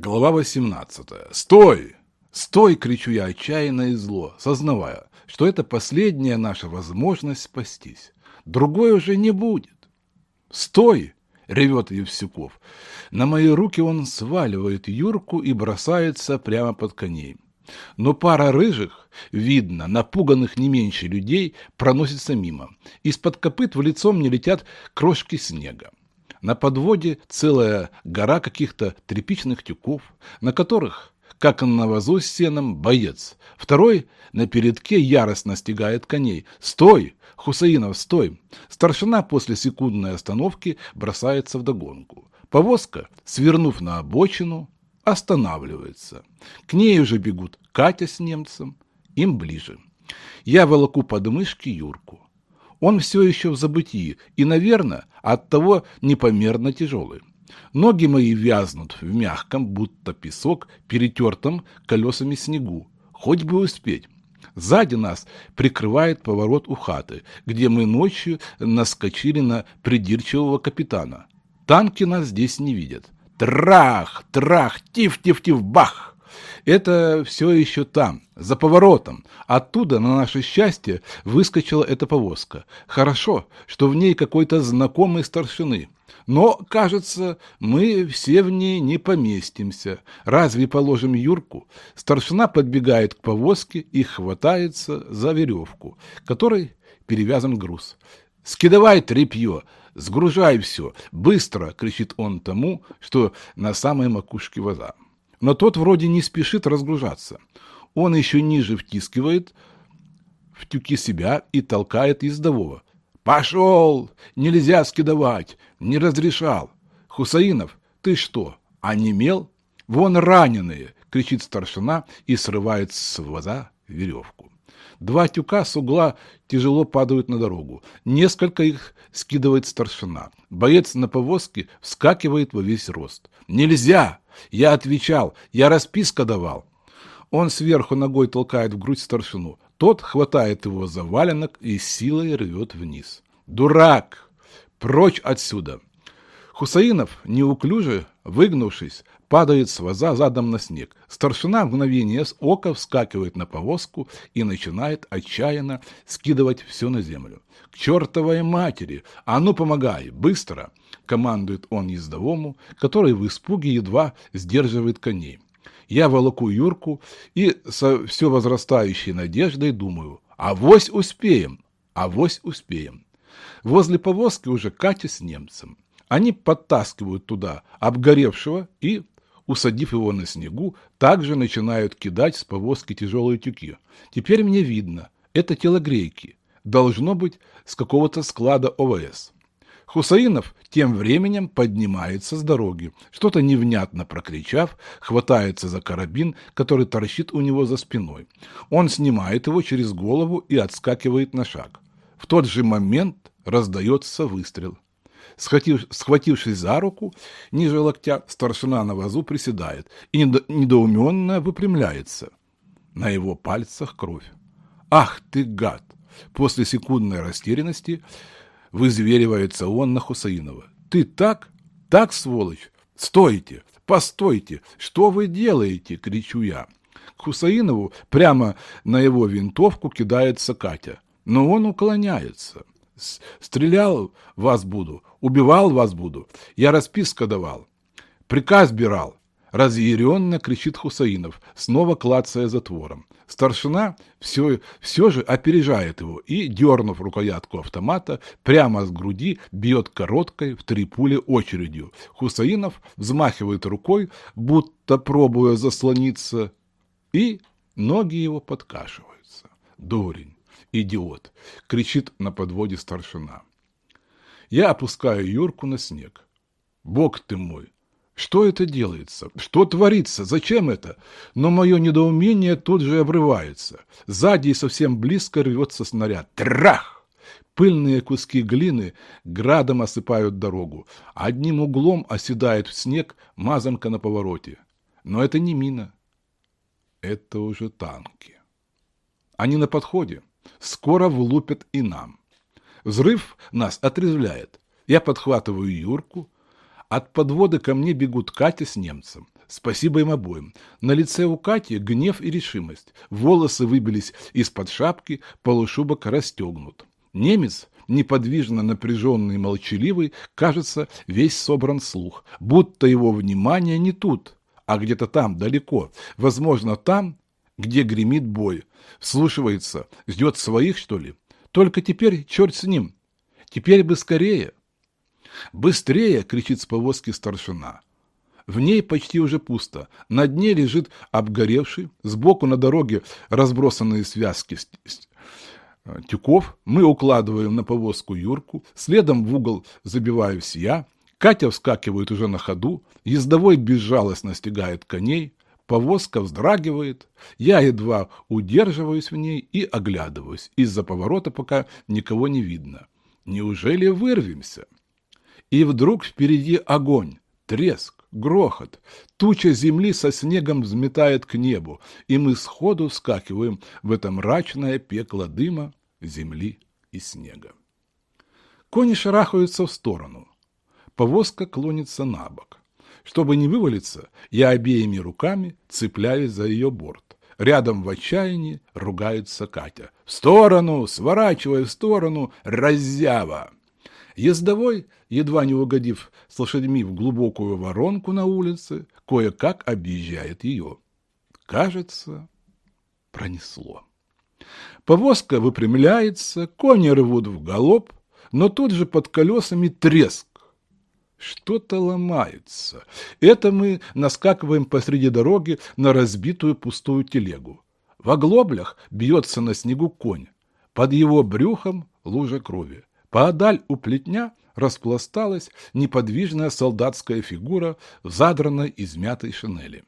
Глава 18. «Стой! Стой!» – кричу я отчаянно и зло, сознавая, что это последняя наша возможность спастись. Другой уже не будет. «Стой!» – ревет Евсюков. На мои руки он сваливает Юрку и бросается прямо под коней. Но пара рыжих, видно, напуганных не меньше людей, проносится мимо. Из-под копыт в лицо мне летят крошки снега. На подводе целая гора каких-то тряпичных тюков, на которых, как на вазу с сеном, боец. Второй на передке яростно стегает коней. «Стой! Хусаинов, стой!» Старшина после секундной остановки бросается в догонку. Повозка, свернув на обочину, останавливается. К ней уже бегут Катя с немцем, им ближе. Я волоку под мышки Юрку. Он все еще в забытии и, наверное, оттого непомерно тяжелый. Ноги мои вязнут в мягком, будто песок, перетертом колесами снегу. Хоть бы успеть. Сзади нас прикрывает поворот у хаты, где мы ночью наскочили на придирчивого капитана. Танки нас здесь не видят. Трах, трах, тиф-тиф-тиф, бах! Это все еще там, за поворотом. Оттуда, на наше счастье, выскочила эта повозка. Хорошо, что в ней какой-то знакомый старшины. Но, кажется, мы все в ней не поместимся. Разве положим Юрку? Старшина подбегает к повозке и хватается за веревку, которой перевязан груз. «Скидывай тряпье! Сгружай все! Быстро!» — кричит он тому, что на самой макушке ваза но тот вроде не спешит разгружаться. Он еще ниже втискивает в тюки себя и толкает ездового. «Пошел! Нельзя скидывать! Не разрешал! Хусаинов, ты что, онемел? Вон раненые!» — кричит старшина и срывает с ваза веревку. Два тюка с угла тяжело падают на дорогу. Несколько их скидывает старшина. Боец на повозке вскакивает во весь рост. «Нельзя! Я отвечал, я расписка давал!» Он сверху ногой толкает в грудь старшину. Тот хватает его за валенок и силой рвет вниз. «Дурак! Прочь отсюда!» Хусаинов, неуклюже, выгнувшись, падает с ваза задом на снег. Старшина в мгновение с ока вскакивает на повозку и начинает отчаянно скидывать все на землю. «К чертовой матери! А ну помогай! Быстро!» — командует он ездовому, который в испуге едва сдерживает коней. Я волоку Юрку и со все возрастающей надеждой думаю, авось успеем, авось успеем. Возле повозки уже Катя с немцем. Они подтаскивают туда обгоревшего и усадив его на снегу, также начинают кидать с повозки тяжелые тюки. Теперь мне видно, это телогрейки. Должно быть с какого-то склада ОВС. Хусаинов тем временем поднимается с дороги, что-то невнятно прокричав, хватается за карабин, который торчит у него за спиной. Он снимает его через голову и отскакивает на шаг. В тот же момент раздается выстрел. Схватив, схватившись за руку, ниже локтя, старшина на вазу приседает и недо, недоуменно выпрямляется. На его пальцах кровь. «Ах ты, гад!» После секундной растерянности вызверивается он на Хусаинова. «Ты так? Так, сволочь? Стойте! Постойте! Что вы делаете?» — кричу я. К Хусаинову прямо на его винтовку кидается Катя, но он уклоняется. Стрелял вас буду, убивал вас буду, я расписка давал, приказ бирал. Разъяренно кричит Хусаинов, снова клацая затвором. Старшина все, все же опережает его и, дернув рукоятку автомата, прямо с груди бьет короткой в три пули очередью. Хусаинов взмахивает рукой, будто пробуя заслониться, и ноги его подкашиваются. Дурень идиот!» — кричит на подводе старшина. Я опускаю Юрку на снег. «Бог ты мой! Что это делается? Что творится? Зачем это? Но мое недоумение тут же обрывается. Сзади и совсем близко рвется снаряд. Трах! Пыльные куски глины градом осыпают дорогу. Одним углом оседает в снег мазанка на повороте. Но это не мина. Это уже танки. Они на подходе скоро влупят и нам. Взрыв нас отрезвляет. Я подхватываю Юрку. От подвода ко мне бегут Катя с немцем. Спасибо им обоим. На лице у Кати гнев и решимость. Волосы выбились из-под шапки, полушубок расстегнут. Немец, неподвижно напряженный и молчаливый, кажется, весь собран слух, будто его внимание не тут, а где-то там, далеко, возможно, там, где гремит бой. Вслушивается, ждет своих, что ли? Только теперь черт с ним. Теперь бы скорее. «Быстрее!» — кричит с повозки старшина. В ней почти уже пусто. На дне лежит обгоревший, сбоку на дороге разбросанные связки э, тюков. Мы укладываем на повозку Юрку, следом в угол забиваюсь я. Катя вскакивает уже на ходу, ездовой безжалостно стегает коней, повозка вздрагивает, я едва удерживаюсь в ней и оглядываюсь. Из-за поворота пока никого не видно. Неужели вырвемся? И вдруг впереди огонь, треск грохот. Туча земли со снегом взметает к небу, и мы сходу вскакиваем в это мрачное пекло дыма, земли и снега. Кони шарахаются в сторону. Повозка клонится на бок. Чтобы не вывалиться, я обеими руками цепляюсь за ее борт. Рядом в отчаянии ругается Катя. «В сторону! Сворачивай в сторону! Раззява!» Ездовой, едва не угодив с лошадьми в глубокую воронку на улице, кое-как объезжает ее. Кажется, пронесло. Повозка выпрямляется, кони рвут в галоп, но тут же под колесами треск. Что-то ломается. Это мы наскакиваем посреди дороги на разбитую пустую телегу. В оглоблях бьется на снегу конь. Под его брюхом лужа крови. Поодаль у плетня распласталась неподвижная солдатская фигура в задранной измятой шинели.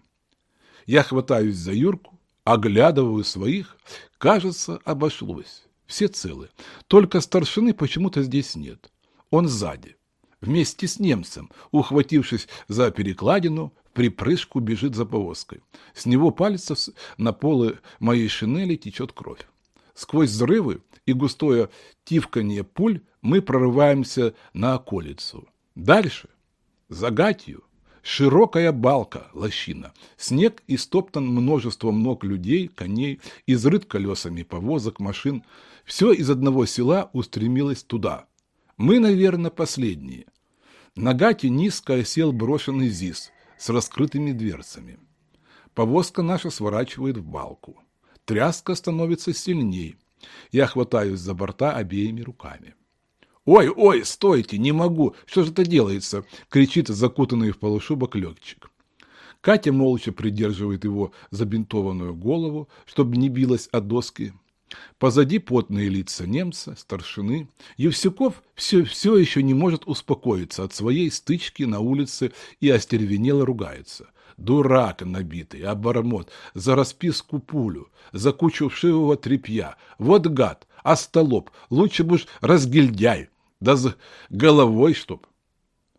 Я хватаюсь за Юрку, оглядываю своих. Кажется, обошлось. Все целы. Только старшины почему-то здесь нет. Он сзади. Вместе с немцем, ухватившись за перекладину, припрыжку бежит за повозкой. С него пальцев на полы моей шинели течет кровь. Сквозь взрывы и густое тивканье пуль мы прорываемся на околицу. Дальше, за гатью, широкая балка, лощина. Снег истоптан множеством ног людей, коней, изрыт колесами повозок, машин. Все из одного села устремилось туда. Мы, наверное, последние. На гате низко осел брошенный ЗИС с раскрытыми дверцами. Повозка наша сворачивает в балку. Тряска становится сильней. Я хватаюсь за борта обеими руками. «Ой, ой, стойте, не могу! Что же это делается?» — кричит закутанный в полушубок летчик. Катя молча придерживает его забинтованную голову, чтобы не билась от доски. Позади потные лица немца, старшины. Евсюков все, все еще не может успокоиться от своей стычки на улице и остервенело ругается. Дурак набитый, обормот, за расписку пулю, за кучу вшивого тряпья. Вот гад, остолоп, лучше бы уж разгильдяй, да с головой чтоб.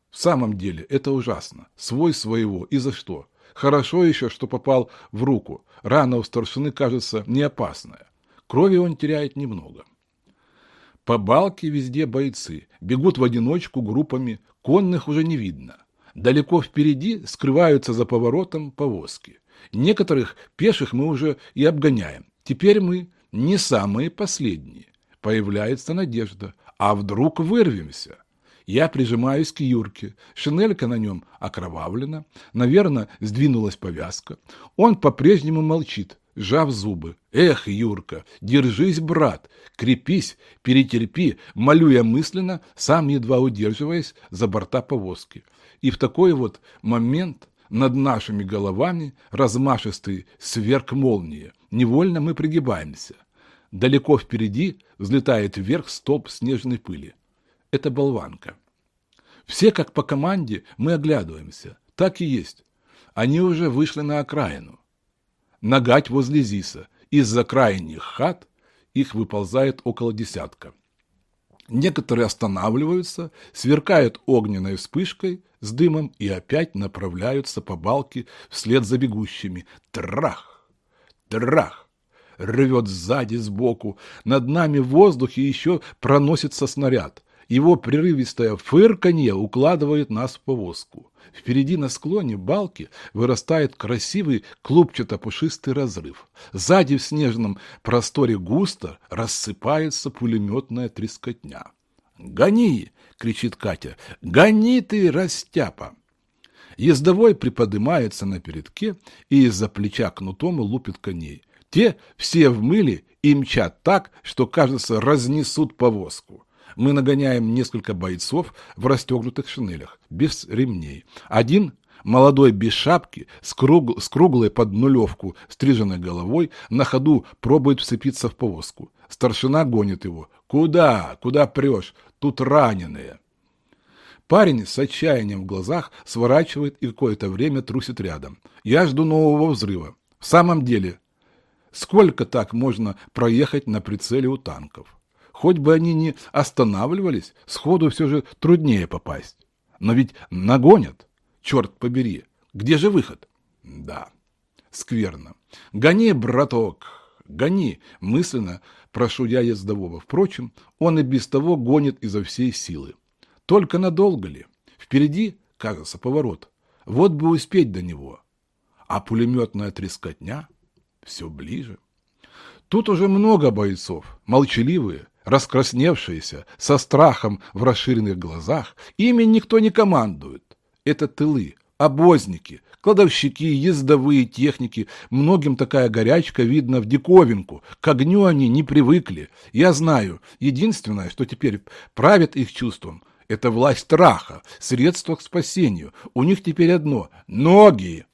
В самом деле это ужасно. Свой своего и за что? Хорошо еще, что попал в руку. Рана у старшины, кажется, не опасная. Крови он теряет немного. По балке везде бойцы. Бегут в одиночку группами. Конных уже не видно. Далеко впереди скрываются за поворотом повозки. Некоторых пеших мы уже и обгоняем. Теперь мы не самые последние. Появляется надежда. А вдруг вырвемся? Я прижимаюсь к Юрке. Шинелька на нем окровавлена. Наверное, сдвинулась повязка. Он по-прежнему молчит, сжав зубы. Эх, Юрка, держись, брат, крепись, перетерпи, молю я мысленно, сам едва удерживаясь за борта повозки. И в такой вот момент над нашими головами размашистый сверк молнии. Невольно мы пригибаемся. Далеко впереди взлетает вверх столб снежной пыли. Это болванка. Все, как по команде, мы оглядываемся. Так и есть. Они уже вышли на окраину. Нагать возле Зиса. Из-за крайних хат их выползает около десятка. Некоторые останавливаются, сверкают огненной вспышкой с дымом и опять направляются по балке вслед за бегущими. Трах! Трах! Рвет сзади, сбоку. Над нами в воздухе еще проносится снаряд. Его прерывистое фырканье укладывает нас в повозку. Впереди на склоне балки вырастает красивый клубчато-пушистый разрыв. Сзади в снежном просторе густо рассыпается пулеметная трескотня. «Гони!» — кричит Катя. «Гони ты, растяпа!» Ездовой приподнимается на передке и из-за плеча кнутом лупит коней. Те все в мыле и мчат так, что, кажется, разнесут повозку. Мы нагоняем несколько бойцов в расстегнутых шинелях, без ремней. Один, молодой без шапки, с, круг, с круглой под нулевку стриженной головой, на ходу пробует вцепиться в повозку. Старшина гонит его. «Куда? Куда прешь? Тут раненые!» Парень с отчаянием в глазах сворачивает и какое-то время трусит рядом. Я жду нового взрыва. В самом деле, сколько так можно проехать на прицеле у танков? Хоть бы они не останавливались, сходу все же труднее попасть. Но ведь нагонят. Черт побери. Где же выход? Да, скверно. Гони, браток, гони, мысленно прошу я ездового. Впрочем, он и без того гонит изо всей силы. Только надолго ли? Впереди, кажется, поворот. Вот бы успеть до него. А пулеметная трескотня все ближе. Тут уже много бойцов, молчаливые, раскрасневшиеся, со страхом в расширенных глазах, ими никто не командует. Это тылы, обозники, кладовщики, ездовые техники. Многим такая горячка видна в диковинку. К огню они не привыкли. Я знаю, единственное, что теперь правит их чувством, это власть страха, средство к спасению. У них теперь одно – ноги.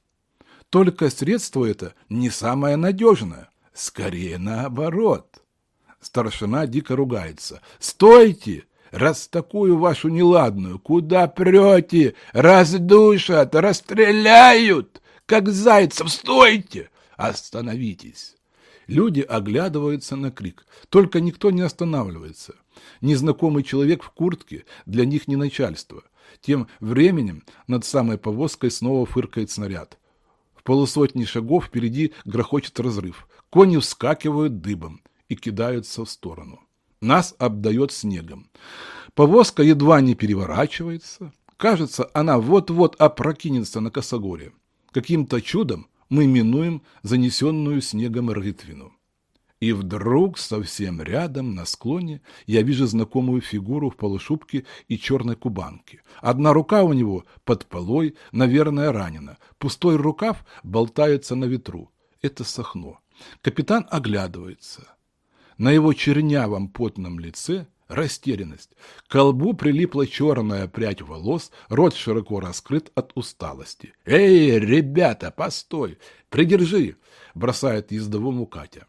Только средство это не самое надежное. Скорее наоборот. Старшина дико ругается. «Стойте! Раз такую вашу неладную, куда прете? Раздушат, расстреляют! Как зайцев, стойте! Остановитесь!» Люди оглядываются на крик, только никто не останавливается. Незнакомый человек в куртке для них не начальство. Тем временем над самой повозкой снова фыркает снаряд. В полусотни шагов впереди грохочет разрыв. Кони вскакивают дыбом и кидаются в сторону. Нас обдает снегом. Повозка едва не переворачивается. Кажется, она вот-вот опрокинется на косогоре. Каким-то чудом мы минуем занесенную снегом рытвину. И вдруг совсем рядом, на склоне, я вижу знакомую фигуру в полушубке и черной кубанке. Одна рука у него под полой, наверное, ранена. Пустой рукав болтается на ветру. Это Сахно. Капитан оглядывается. На его чернявом потном лице растерянность. К колбу прилипла черная прядь волос, рот широко раскрыт от усталости. «Эй, ребята, постой! Придержи!» – бросает ездовому Катя.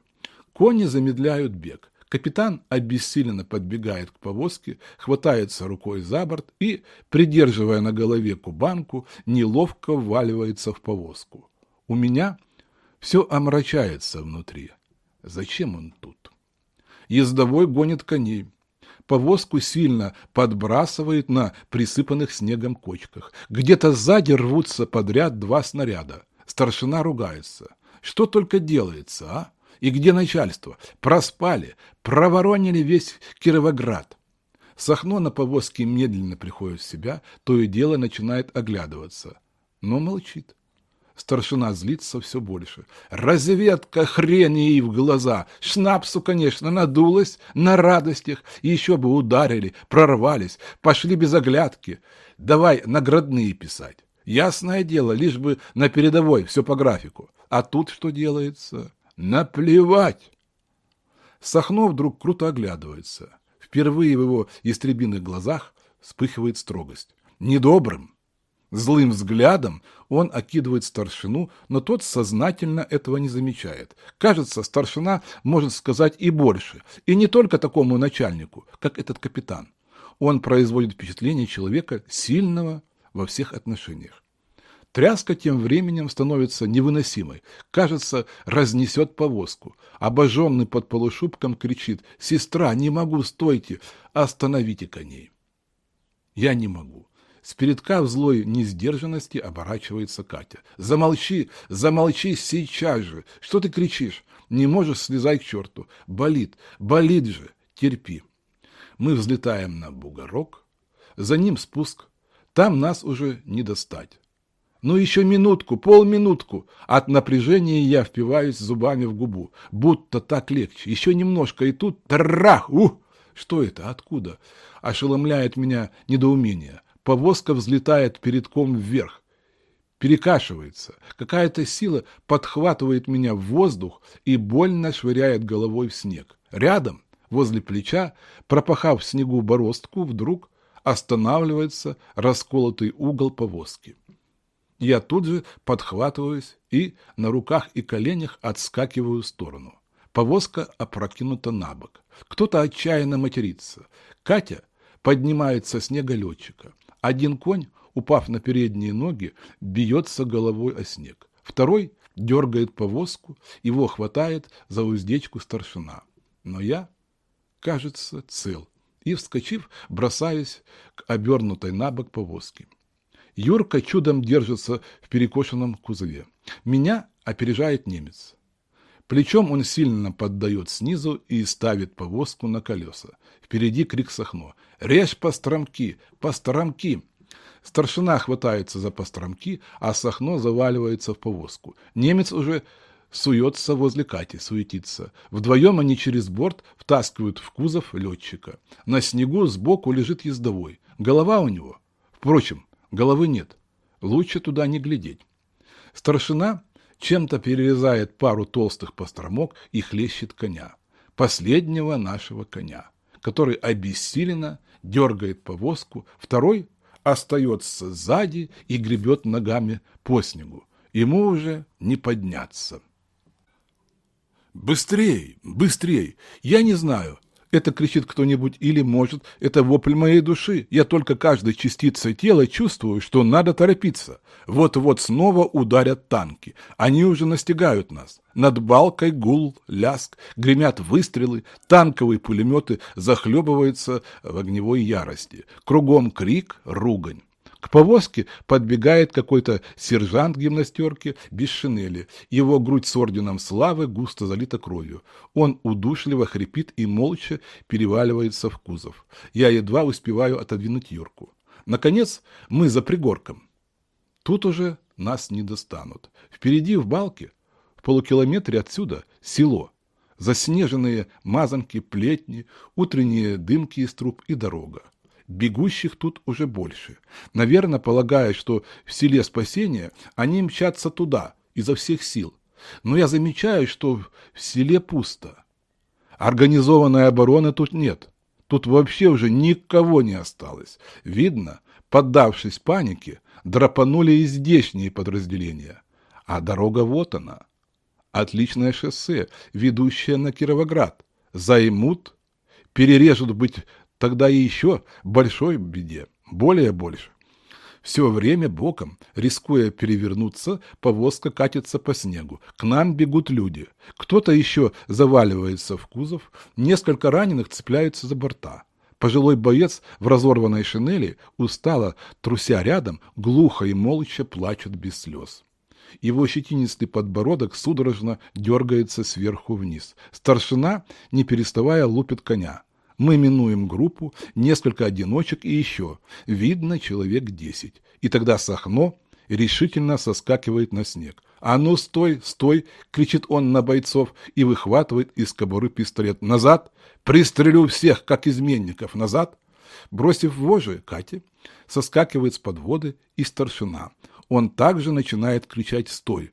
Кони замедляют бег. Капитан обессиленно подбегает к повозке, хватается рукой за борт и, придерживая на голове кубанку, неловко вваливается в повозку. У меня все омрачается внутри. Зачем он тут? Ездовой гонит коней. Повозку сильно подбрасывает на присыпанных снегом кочках. Где-то сзади рвутся подряд два снаряда. Старшина ругается. Что только делается, а? И где начальство? Проспали, проворонили весь Кировоград. Сахно на повозке медленно приходит в себя, то и дело начинает оглядываться. Но молчит. Старшина злится все больше. Разведка хрен ей в глаза. Шнапсу, конечно, надулась на радостях. Еще бы ударили, прорвались, пошли без оглядки. Давай наградные писать. Ясное дело, лишь бы на передовой, все по графику. А тут что делается? Наплевать. Сахно вдруг круто оглядывается. Впервые в его истребиных глазах вспыхивает строгость. Недобрым, Злым взглядом он окидывает старшину, но тот сознательно этого не замечает. Кажется, старшина может сказать и больше, и не только такому начальнику, как этот капитан. Он производит впечатление человека сильного во всех отношениях. Тряска тем временем становится невыносимой. Кажется, разнесет повозку. Обожженный под полушубком кричит «Сестра, не могу, стойте! Остановите коней!» Я не могу. С передка в злой несдержанности оборачивается Катя. «Замолчи! Замолчи сейчас же! Что ты кричишь? Не можешь, слезай к черту! Болит! Болит же! Терпи!» Мы взлетаем на бугорок, за ним спуск, там нас уже не достать. Ну еще минутку, полминутку. От напряжения я впиваюсь зубами в губу. Будто так легче. Еще немножко, и тут трах! Ух! Что это? Откуда? Ошеломляет меня недоумение. Повозка взлетает передком вверх. Перекашивается. Какая-то сила подхватывает меня в воздух и больно швыряет головой в снег. Рядом, возле плеча, пропахав в снегу бороздку, вдруг останавливается расколотый угол повозки. Я тут же подхватываюсь и на руках и коленях отскакиваю в сторону. Повозка опрокинута на бок. Кто-то отчаянно матерится. Катя поднимается снега летчика. Один конь, упав на передние ноги, бьется головой о снег. Второй дергает повозку, его хватает за уздечку старшина. Но я, кажется, цел, и, вскочив, бросаюсь к обернутой на бок повозке. Юрка чудом держится в перекошенном кузове. Меня опережает немец. Плечом он сильно поддает снизу и ставит повозку на колеса. Впереди крик Сахно. «Режь постромки! Постромки!» Старшина хватается за постромки, а Сахно заваливается в повозку. Немец уже суется возле Кати, суетится. Вдвоем они через борт втаскивают в кузов летчика. На снегу сбоку лежит ездовой. Голова у него. Впрочем, Головы нет. Лучше туда не глядеть. Старшина чем-то перерезает пару толстых постромок и хлещет коня. Последнего нашего коня, который обессиленно дергает повозку, второй остается сзади и гребет ногами по снегу. Ему уже не подняться. «Быстрей! Быстрей! Я не знаю, это кричит кто-нибудь или, может, это вопль моей души. Я только каждой частицей тела чувствую, что надо торопиться. Вот-вот снова ударят танки. Они уже настигают нас. Над балкой гул, ляск, гремят выстрелы, танковые пулеметы захлебываются в огневой ярости. Кругом крик, ругань. К повозке подбегает какой-то сержант гимнастерки без шинели. Его грудь с орденом славы густо залита кровью. Он удушливо хрипит и молча переваливается в кузов. Я едва успеваю отодвинуть Юрку. Наконец мы за пригорком. Тут уже нас не достанут. Впереди в балке, в полукилометре отсюда, село. Заснеженные мазанки, плетни, утренние дымки из труб и дорога. Бегущих тут уже больше. Наверное, полагая, что в селе спасения, они мчатся туда изо всех сил. Но я замечаю, что в селе пусто. Организованной обороны тут нет. Тут вообще уже никого не осталось. Видно, поддавшись панике, драпанули и здешние подразделения. А дорога вот она. Отличное шоссе, ведущее на Кировоград. Займут, перережут быть тогда еще большой беде, более больше. Все время боком, рискуя перевернуться, повозка катится по снегу. К нам бегут люди. Кто-то еще заваливается в кузов, несколько раненых цепляются за борта. Пожилой боец в разорванной шинели, устало, труся рядом, глухо и молча плачет без слез. Его щетинистый подбородок судорожно дергается сверху вниз. Старшина, не переставая, лупит коня. Мы минуем группу, несколько одиночек и еще. Видно человек десять. И тогда Сахно решительно соскакивает на снег. «А ну, стой, стой!» — кричит он на бойцов и выхватывает из кобуры пистолет. «Назад! Пристрелю всех, как изменников! Назад!» Бросив вожжи, Катя соскакивает с подводы и старшина. Он также начинает кричать «Стой!»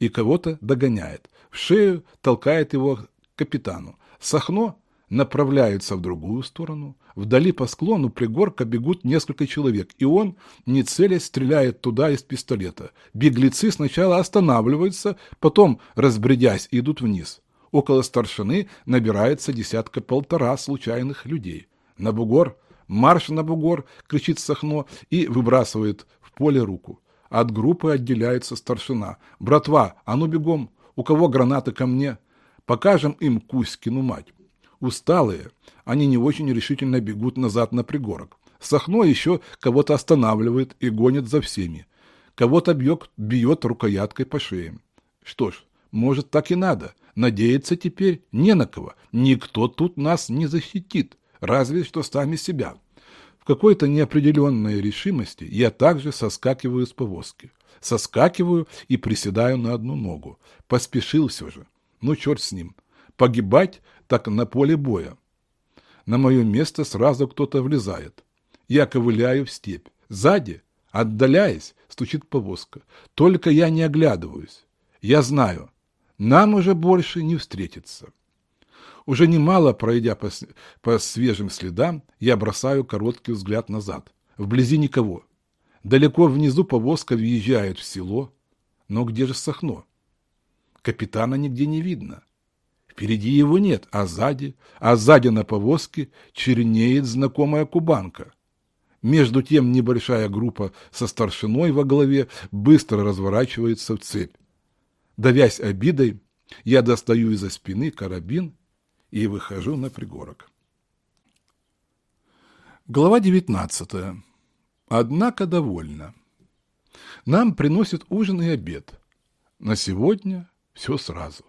и кого-то догоняет. В шею толкает его капитану. Сахно направляется в другую сторону. Вдали по склону пригорка бегут несколько человек, и он, не целясь, стреляет туда из пистолета. Беглецы сначала останавливаются, потом, разбредясь, идут вниз. Около старшины набирается десятка-полтора случайных людей. «На бугор! Марш на бугор!» — кричит Сахно и выбрасывает в поле руку. От группы отделяется старшина. «Братва, а ну бегом! У кого гранаты ко мне? Покажем им Кузькину мать!» Усталые, они не очень решительно бегут назад на пригорок. Сахно еще кого-то останавливает и гонит за всеми. Кого-то бьет, бьет рукояткой по шее. Что ж, может, так и надо. Надеяться теперь не на кого. Никто тут нас не защитит. разве что сами себя. В какой-то неопределенной решимости я также соскакиваю с повозки. Соскакиваю и приседаю на одну ногу. Поспешил все же. Ну, черт с ним. Погибать так на поле боя. На мое место сразу кто-то влезает. Я ковыляю в степь. Сзади, отдаляясь, стучит повозка. Только я не оглядываюсь. Я знаю, нам уже больше не встретиться. Уже немало пройдя по, по свежим следам, я бросаю короткий взгляд назад. Вблизи никого. Далеко внизу повозка въезжает в село. Но где же Сахно? Капитана нигде не видно. Впереди его нет, а сзади, а сзади на повозке чернеет знакомая кубанка. Между тем небольшая группа со старшиной во главе быстро разворачивается в цепь. Давясь обидой, я достаю из-за спины карабин и выхожу на пригорок. Глава 19. Однако довольна. Нам приносят ужин и обед. На сегодня все сразу.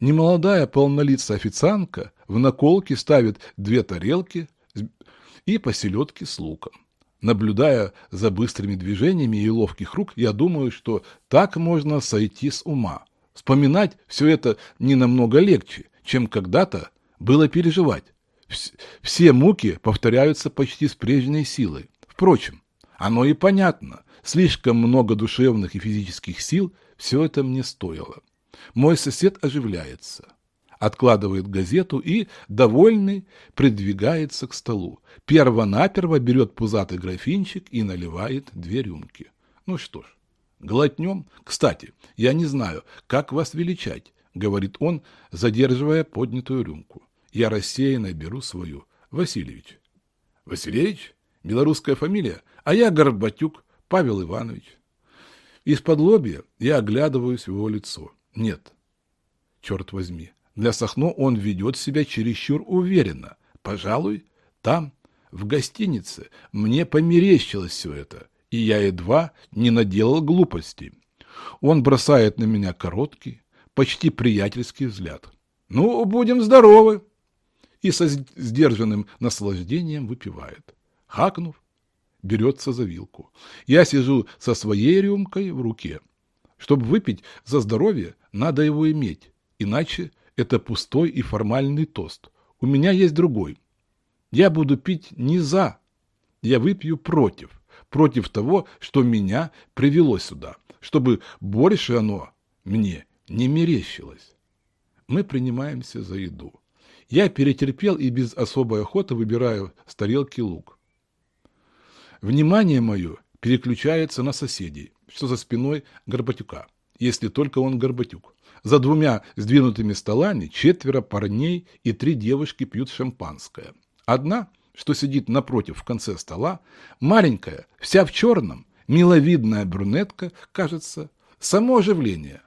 Немолодая полнолицая официантка в наколке ставит две тарелки и по селедке с луком. Наблюдая за быстрыми движениями и ловких рук, я думаю, что так можно сойти с ума. Вспоминать все это не намного легче, чем когда-то было переживать. Все муки повторяются почти с прежней силой. Впрочем, оно и понятно. Слишком много душевных и физических сил все это мне стоило. Мой сосед оживляется, откладывает газету и, довольный, придвигается к столу. Первонаперво берет пузатый графинчик и наливает две рюмки. Ну что ж, глотнем. Кстати, я не знаю, как вас величать, говорит он, задерживая поднятую рюмку. Я рассеянно беру свою. Васильевич. Васильевич? Белорусская фамилия? А я Горбатюк Павел Иванович. Из-под лобья я оглядываюсь в его лицо. Нет. Черт возьми. Для Сахно он ведет себя чересчур уверенно. Пожалуй, там, в гостинице, мне померещилось все это, и я едва не наделал глупостей. Он бросает на меня короткий, почти приятельский взгляд. «Ну, будем здоровы!» И со сдержанным наслаждением выпивает. Хакнув, берется за вилку. Я сижу со своей рюмкой в руке. Чтобы выпить за здоровье, надо его иметь, иначе это пустой и формальный тост. У меня есть другой. Я буду пить не за, я выпью против, против того, что меня привело сюда, чтобы больше оно мне не мерещилось. Мы принимаемся за еду. Я перетерпел и без особой охоты выбираю с тарелки лук. Внимание мое переключается на соседей, что за спиной Горбатюка если только он Горбатюк. За двумя сдвинутыми столами четверо парней и три девушки пьют шампанское. Одна, что сидит напротив в конце стола, маленькая, вся в черном, миловидная брюнетка, кажется, само оживление.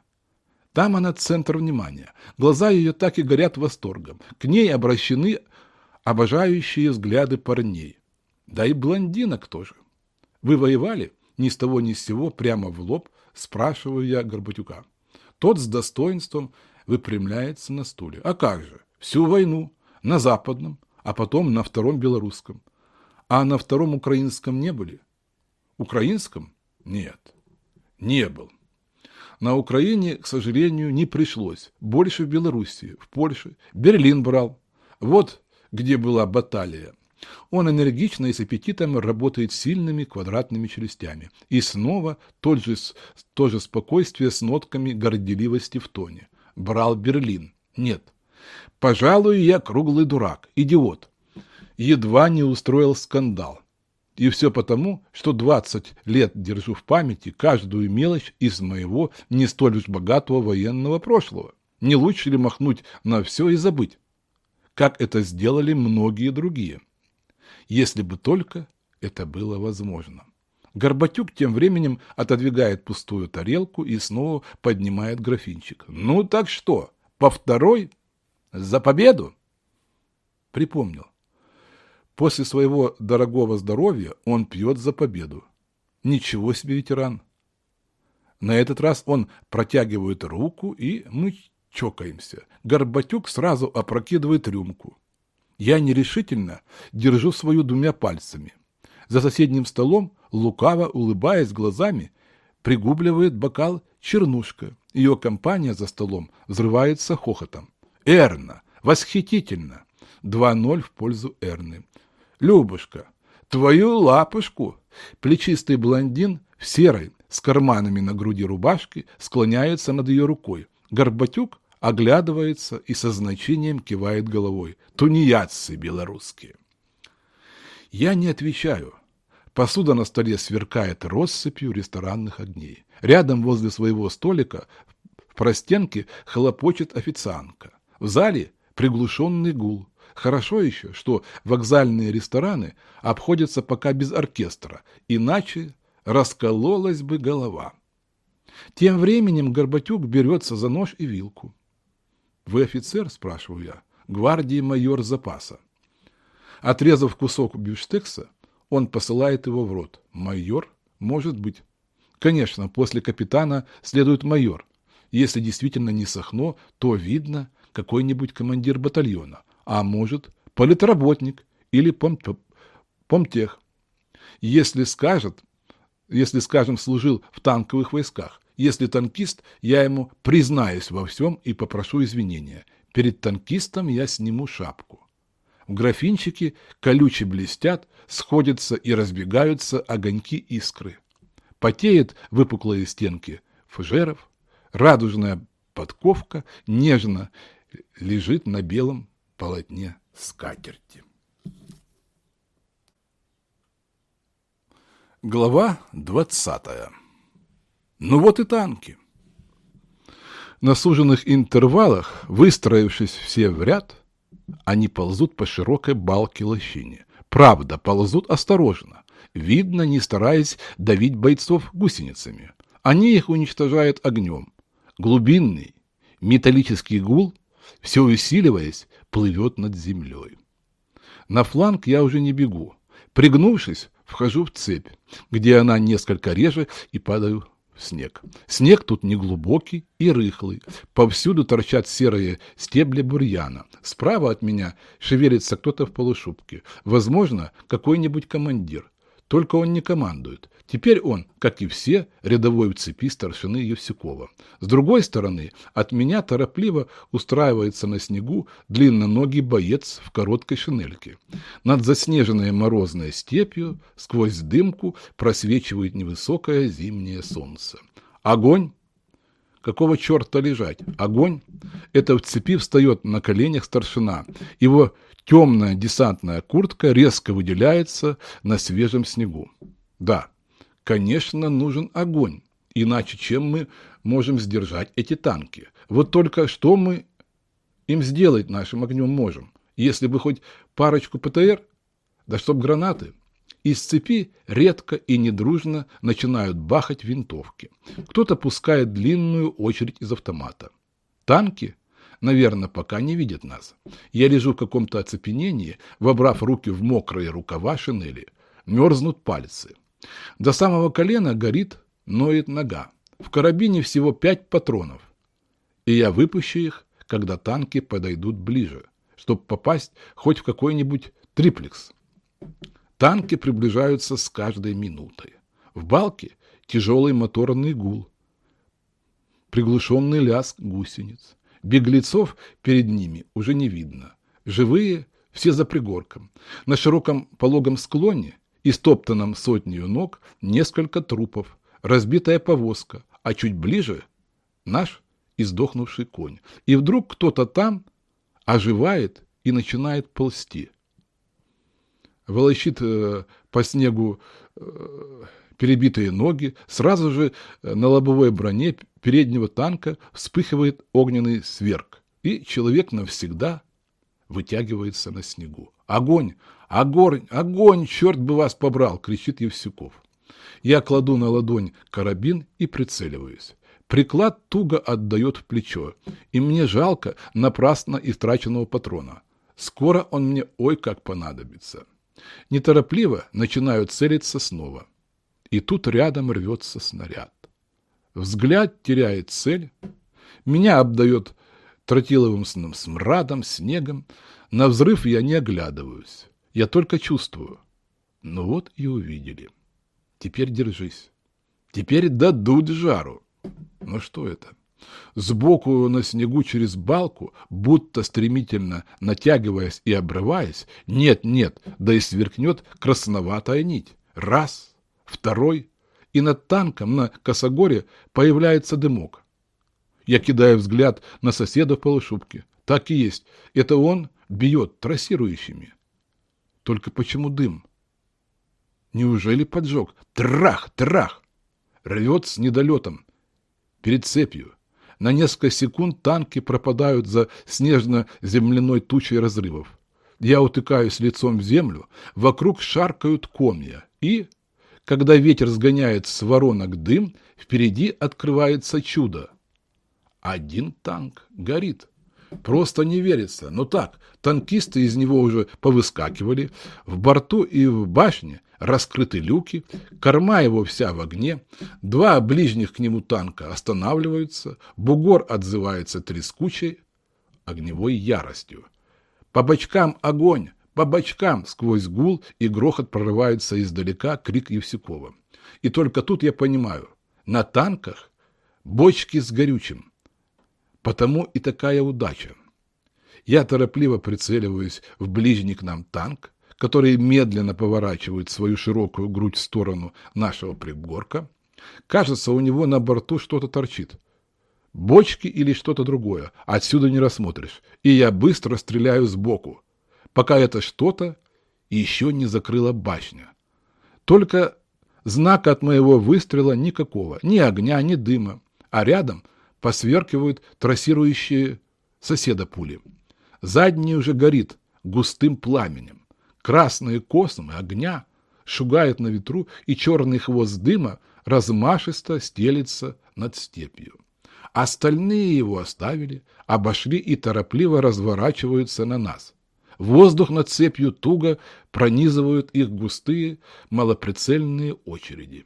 Там она центр внимания. Глаза ее так и горят восторгом. К ней обращены обожающие взгляды парней. Да и блондинок тоже. Вы воевали? Ни с того ни с сего, прямо в лоб, спрашиваю я Горбатюка. Тот с достоинством выпрямляется на стуле. А как же? Всю войну. На западном, а потом на втором белорусском. А на втором украинском не были? Украинском? Нет. Не был. На Украине, к сожалению, не пришлось. Больше в Белоруссии, в Польше. Берлин брал. Вот где была баталия. Он энергично и с аппетитом работает сильными квадратными челюстями. И снова тот же, то же спокойствие с нотками горделивости в тоне. Брал Берлин. Нет. Пожалуй, я круглый дурак, идиот. Едва не устроил скандал. И все потому, что 20 лет держу в памяти каждую мелочь из моего не столь уж богатого военного прошлого. Не лучше ли махнуть на все и забыть? Как это сделали многие другие если бы только это было возможно. Горбатюк тем временем отодвигает пустую тарелку и снова поднимает графинчик. «Ну так что, по второй? За победу?» Припомнил. После своего дорогого здоровья он пьет за победу. Ничего себе ветеран. На этот раз он протягивает руку, и мы чокаемся. Горбатюк сразу опрокидывает рюмку. Я нерешительно держу свою двумя пальцами. За соседним столом, лукаво улыбаясь глазами, пригубливает бокал чернушка. Ее компания за столом взрывается хохотом. Эрна! Восхитительно! 2-0 в пользу Эрны. Любушка, твою лапушку! Плечистый блондин в серой, с карманами на груди рубашки, склоняется над ее рукой. Горбатюк оглядывается и со значением кивает головой. Тунеядцы белорусские. Я не отвечаю. Посуда на столе сверкает россыпью ресторанных огней. Рядом возле своего столика в простенке хлопочет официантка. В зале приглушенный гул. Хорошо еще, что вокзальные рестораны обходятся пока без оркестра, иначе раскололась бы голова. Тем временем Горбатюк берется за нож и вилку. «Вы офицер?» – спрашиваю я. «Гвардии майор запаса». Отрезав кусок бифштекса, он посылает его в рот. Майор? Может быть. Конечно, после капитана следует майор. Если действительно не Сахно, то видно какой-нибудь командир батальона, а может политработник или помтех. Если скажет, если, скажем, служил в танковых войсках, если танкист, я ему признаюсь во всем и попрошу извинения. Перед танкистом я сниму шапку. В графинчике колюче блестят, сходятся и разбегаются огоньки искры. Потеют выпуклые стенки фужеров, радужная подковка нежно лежит на белом полотне скатерти. Глава двадцатая ну вот и танки. На суженных интервалах, выстроившись все в ряд, они ползут по широкой балке лощине. Правда, ползут осторожно, видно, не стараясь давить бойцов гусеницами. Они их уничтожают огнем. Глубинный, металлический гул, все усиливаясь, плывет над землей. На фланг я уже не бегу. Пригнувшись, вхожу в цепь, где она несколько реже и падаю снег. Снег тут неглубокий и рыхлый. Повсюду торчат серые стебли бурьяна. Справа от меня шевелится кто-то в полушубке. Возможно, какой-нибудь командир. Только он не командует. Теперь он, как и все, рядовой в цепи старшины Евсюкова. С другой стороны, от меня торопливо устраивается на снегу длинноногий боец в короткой шинельке. Над заснеженной морозной степью сквозь дымку просвечивает невысокое зимнее солнце. Огонь! Какого черта лежать? Огонь! Это в цепи встает на коленях старшина. Его Темная десантная куртка резко выделяется на свежем снегу. Да, конечно, нужен огонь, иначе чем мы можем сдержать эти танки? Вот только что мы им сделать нашим огнем можем? Если бы хоть парочку ПТР, да чтоб гранаты. Из цепи редко и недружно начинают бахать винтовки. Кто-то пускает длинную очередь из автомата. Танки наверное, пока не видят нас. Я лежу в каком-то оцепенении, вобрав руки в мокрые рукава шинели. Мерзнут пальцы. До самого колена горит, ноет нога. В карабине всего пять патронов. И я выпущу их, когда танки подойдут ближе, чтобы попасть хоть в какой-нибудь триплекс. Танки приближаются с каждой минутой. В балке тяжелый моторный гул, приглушенный лязг гусениц. Беглецов перед ними уже не видно. Живые все за пригорком. На широком пологом склоне, истоптанном сотнею ног, несколько трупов, разбитая повозка, а чуть ближе наш издохнувший конь. И вдруг кто-то там оживает и начинает ползти. Волочит э, по снегу э, перебитые ноги, сразу же э, на лобовой броне переднего танка вспыхивает огненный сверг, и человек навсегда вытягивается на снегу. «Огонь! Огонь! Огонь! Черт бы вас побрал!» — кричит Евсюков. Я кладу на ладонь карабин и прицеливаюсь. Приклад туго отдает в плечо, и мне жалко напрасно истраченного патрона. Скоро он мне ой как понадобится. Неторопливо начинаю целиться снова и тут рядом рвется снаряд. Взгляд теряет цель, меня обдает тротиловым смрадом, снегом. На взрыв я не оглядываюсь. Я только чувствую. Ну вот и увидели. Теперь держись. Теперь дадут жару. Ну что это? Сбоку на снегу через балку, будто стремительно натягиваясь и обрываясь, нет-нет, да и сверкнет красноватая нить. Раз, второй, и над танком на косогоре появляется дымок. Я кидаю взгляд на соседа в полушубке. Так и есть. Это он бьет трассирующими. Только почему дым? Неужели поджог? Трах, трах! Рвет с недолетом. Перед цепью. На несколько секунд танки пропадают за снежно-земляной тучей разрывов. Я утыкаюсь лицом в землю, вокруг шаркают комья. И, когда ветер сгоняет с воронок дым, впереди открывается чудо. Один танк горит. Просто не верится. Но так, танкисты из него уже повыскакивали. В борту и в башне раскрыты люки, корма его вся в огне, два ближних к нему танка останавливаются, бугор отзывается трескучей огневой яростью. По бочкам огонь, по бочкам сквозь гул и грохот прорывается издалека крик Евсюкова. И только тут я понимаю, на танках бочки с горючим. Потому и такая удача. Я торопливо прицеливаюсь в ближний к нам танк, который медленно поворачивает свою широкую грудь в сторону нашего пригорка. Кажется, у него на борту что-то торчит. Бочки или что-то другое. Отсюда не рассмотришь. И я быстро стреляю сбоку, пока это что-то еще не закрыла башня. Только знака от моего выстрела никакого. Ни огня, ни дыма. А рядом посверкивают трассирующие соседа пули. Задний уже горит густым пламенем. Красные космы огня шугают на ветру, и черный хвост дыма размашисто стелится над степью. Остальные его оставили, обошли и торопливо разворачиваются на нас. Воздух над цепью туго пронизывают их густые, малоприцельные очереди.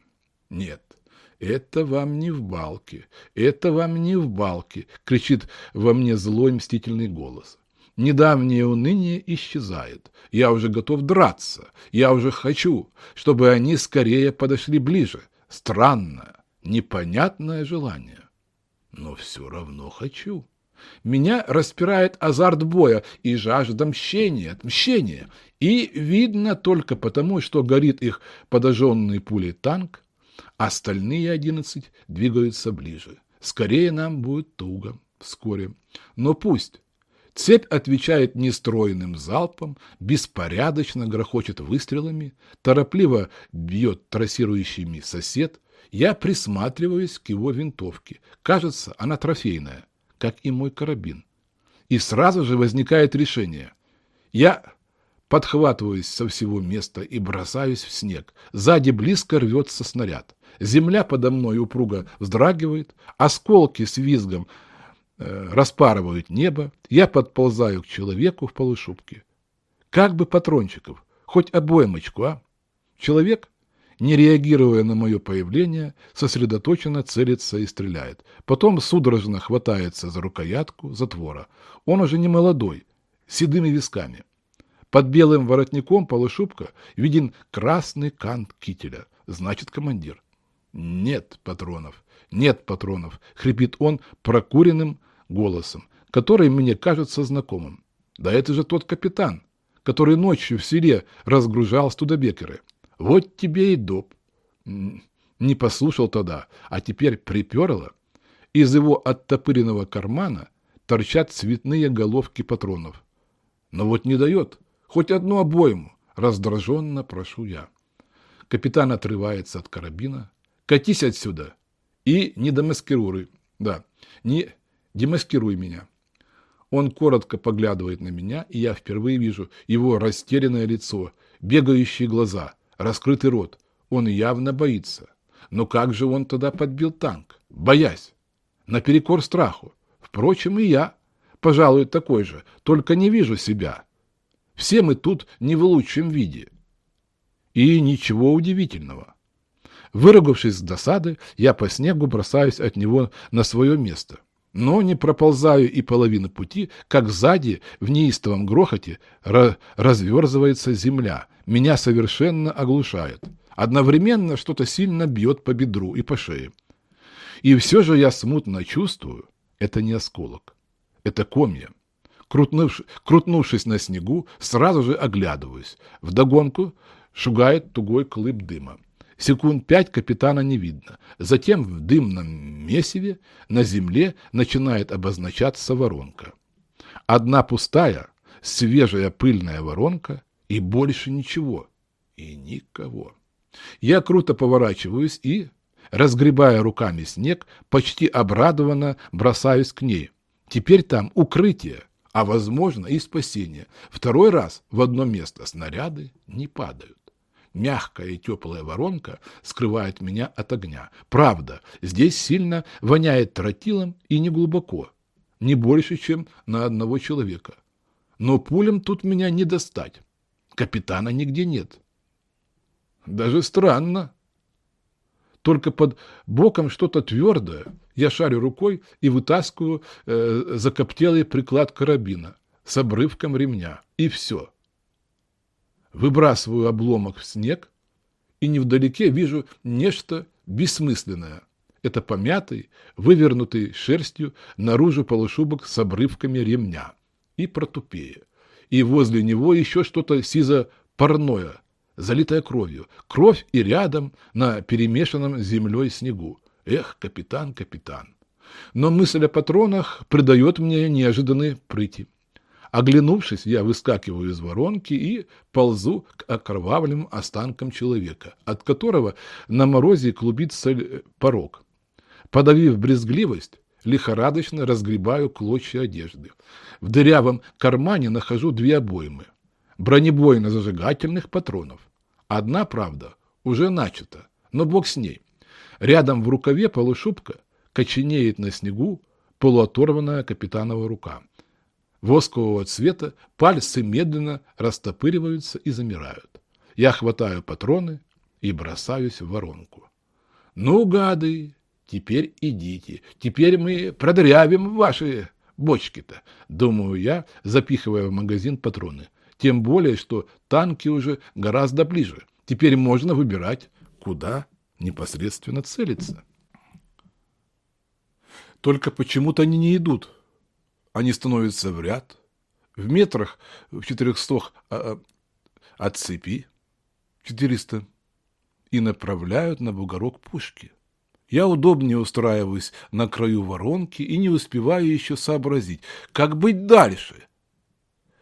Нет, это вам не в балке, это вам не в балке, кричит во мне злой мстительный голос. Недавнее уныние исчезает. Я уже готов драться. Я уже хочу, чтобы они скорее подошли ближе. Странное, непонятное желание. Но все равно хочу. Меня распирает азарт боя и жажда мщения, отмщения. И видно только потому, что горит их подожженный пулей танк, остальные одиннадцать двигаются ближе. Скорее нам будет туго вскоре. Но пусть Цепь отвечает нестроенным залпом, беспорядочно грохочет выстрелами, торопливо бьет трассирующими сосед. Я присматриваюсь к его винтовке. Кажется, она трофейная, как и мой карабин. И сразу же возникает решение. Я подхватываюсь со всего места и бросаюсь в снег. Сзади близко рвется снаряд. Земля подо мной упруго вздрагивает, осколки с визгом Э, распарывают небо, я подползаю к человеку в полушубке. Как бы патрончиков, хоть обоймочку, а? Человек, не реагируя на мое появление, сосредоточенно целится и стреляет. Потом судорожно хватается за рукоятку затвора. Он уже не молодой, седыми висками. Под белым воротником полушубка виден красный кант кителя, значит командир. Нет патронов, нет патронов, хрипит он прокуренным голосом, который мне кажется знакомым. Да это же тот капитан, который ночью в селе разгружал студебекеры. Вот тебе и доп. Не послушал тогда, а теперь приперло. Из его оттопыренного кармана торчат цветные головки патронов. Но вот не дает, хоть одну обойму, раздраженно прошу я. Капитан отрывается от карабина. Катись отсюда и не демаскируй. Да, не демаскируй меня. Он коротко поглядывает на меня, и я впервые вижу его растерянное лицо, бегающие глаза, раскрытый рот. Он явно боится. Но как же он тогда подбил танк? Боясь. Наперекор страху. Впрочем, и я, пожалуй, такой же, только не вижу себя. Все мы тут не в лучшем виде. И ничего удивительного. Выругавшись с досады, я по снегу бросаюсь от него на свое место. но не проползаю и половину пути, как сзади в неистовом грохоте разверзывается земля. Меня совершенно оглушает. Одновременно что-то сильно бьет по бедру и по шее. И все же я смутно чувствую, это не осколок, это комья. Крутнувш, крутнувшись на снегу, сразу же оглядываюсь. Вдогонку шугает тугой клып дыма. Секунд пять капитана не видно. Затем в дымном месиве на земле начинает обозначаться воронка. Одна пустая, свежая пыльная воронка и больше ничего. И никого. Я круто поворачиваюсь и, разгребая руками снег, почти обрадованно бросаюсь к ней. Теперь там укрытие, а возможно и спасение. Второй раз в одно место снаряды не падают. Мягкая и теплая воронка скрывает меня от огня. Правда, здесь сильно воняет тротилом и не глубоко, не больше, чем на одного человека. Но пулем тут меня не достать. Капитана нигде нет. Даже странно. Только под боком что-то твердое. Я шарю рукой и вытаскиваю э, закоптелый приклад карабина с обрывком ремня. И все выбрасываю обломок в снег и невдалеке вижу нечто бессмысленное. Это помятый, вывернутый шерстью наружу полушубок с обрывками ремня и протупее. И возле него еще что-то сизо-парное, залитое кровью. Кровь и рядом на перемешанном землей снегу. Эх, капитан, капитан. Но мысль о патронах придает мне неожиданной прыти. Оглянувшись, я выскакиваю из воронки и ползу к окровавленным останкам человека, от которого на морозе клубится порог. Подавив брезгливость, лихорадочно разгребаю клочья одежды. В дырявом кармане нахожу две обоймы. Бронебойно-зажигательных патронов. Одна, правда, уже начата, но бог с ней. Рядом в рукаве полушубка коченеет на снегу полуоторванная капитанова рука воскового цвета, пальцы медленно растопыриваются и замирают. Я хватаю патроны и бросаюсь в воронку. Ну, гады, теперь идите, теперь мы продрявим ваши бочки-то, думаю я, запихивая в магазин патроны. Тем более, что танки уже гораздо ближе. Теперь можно выбирать, куда непосредственно целиться. Только почему-то они не идут они становятся в ряд, в метрах, в четырехстах а, а, от цепи, четыреста, и направляют на бугорок пушки. Я удобнее устраиваюсь на краю воронки и не успеваю еще сообразить, как быть дальше.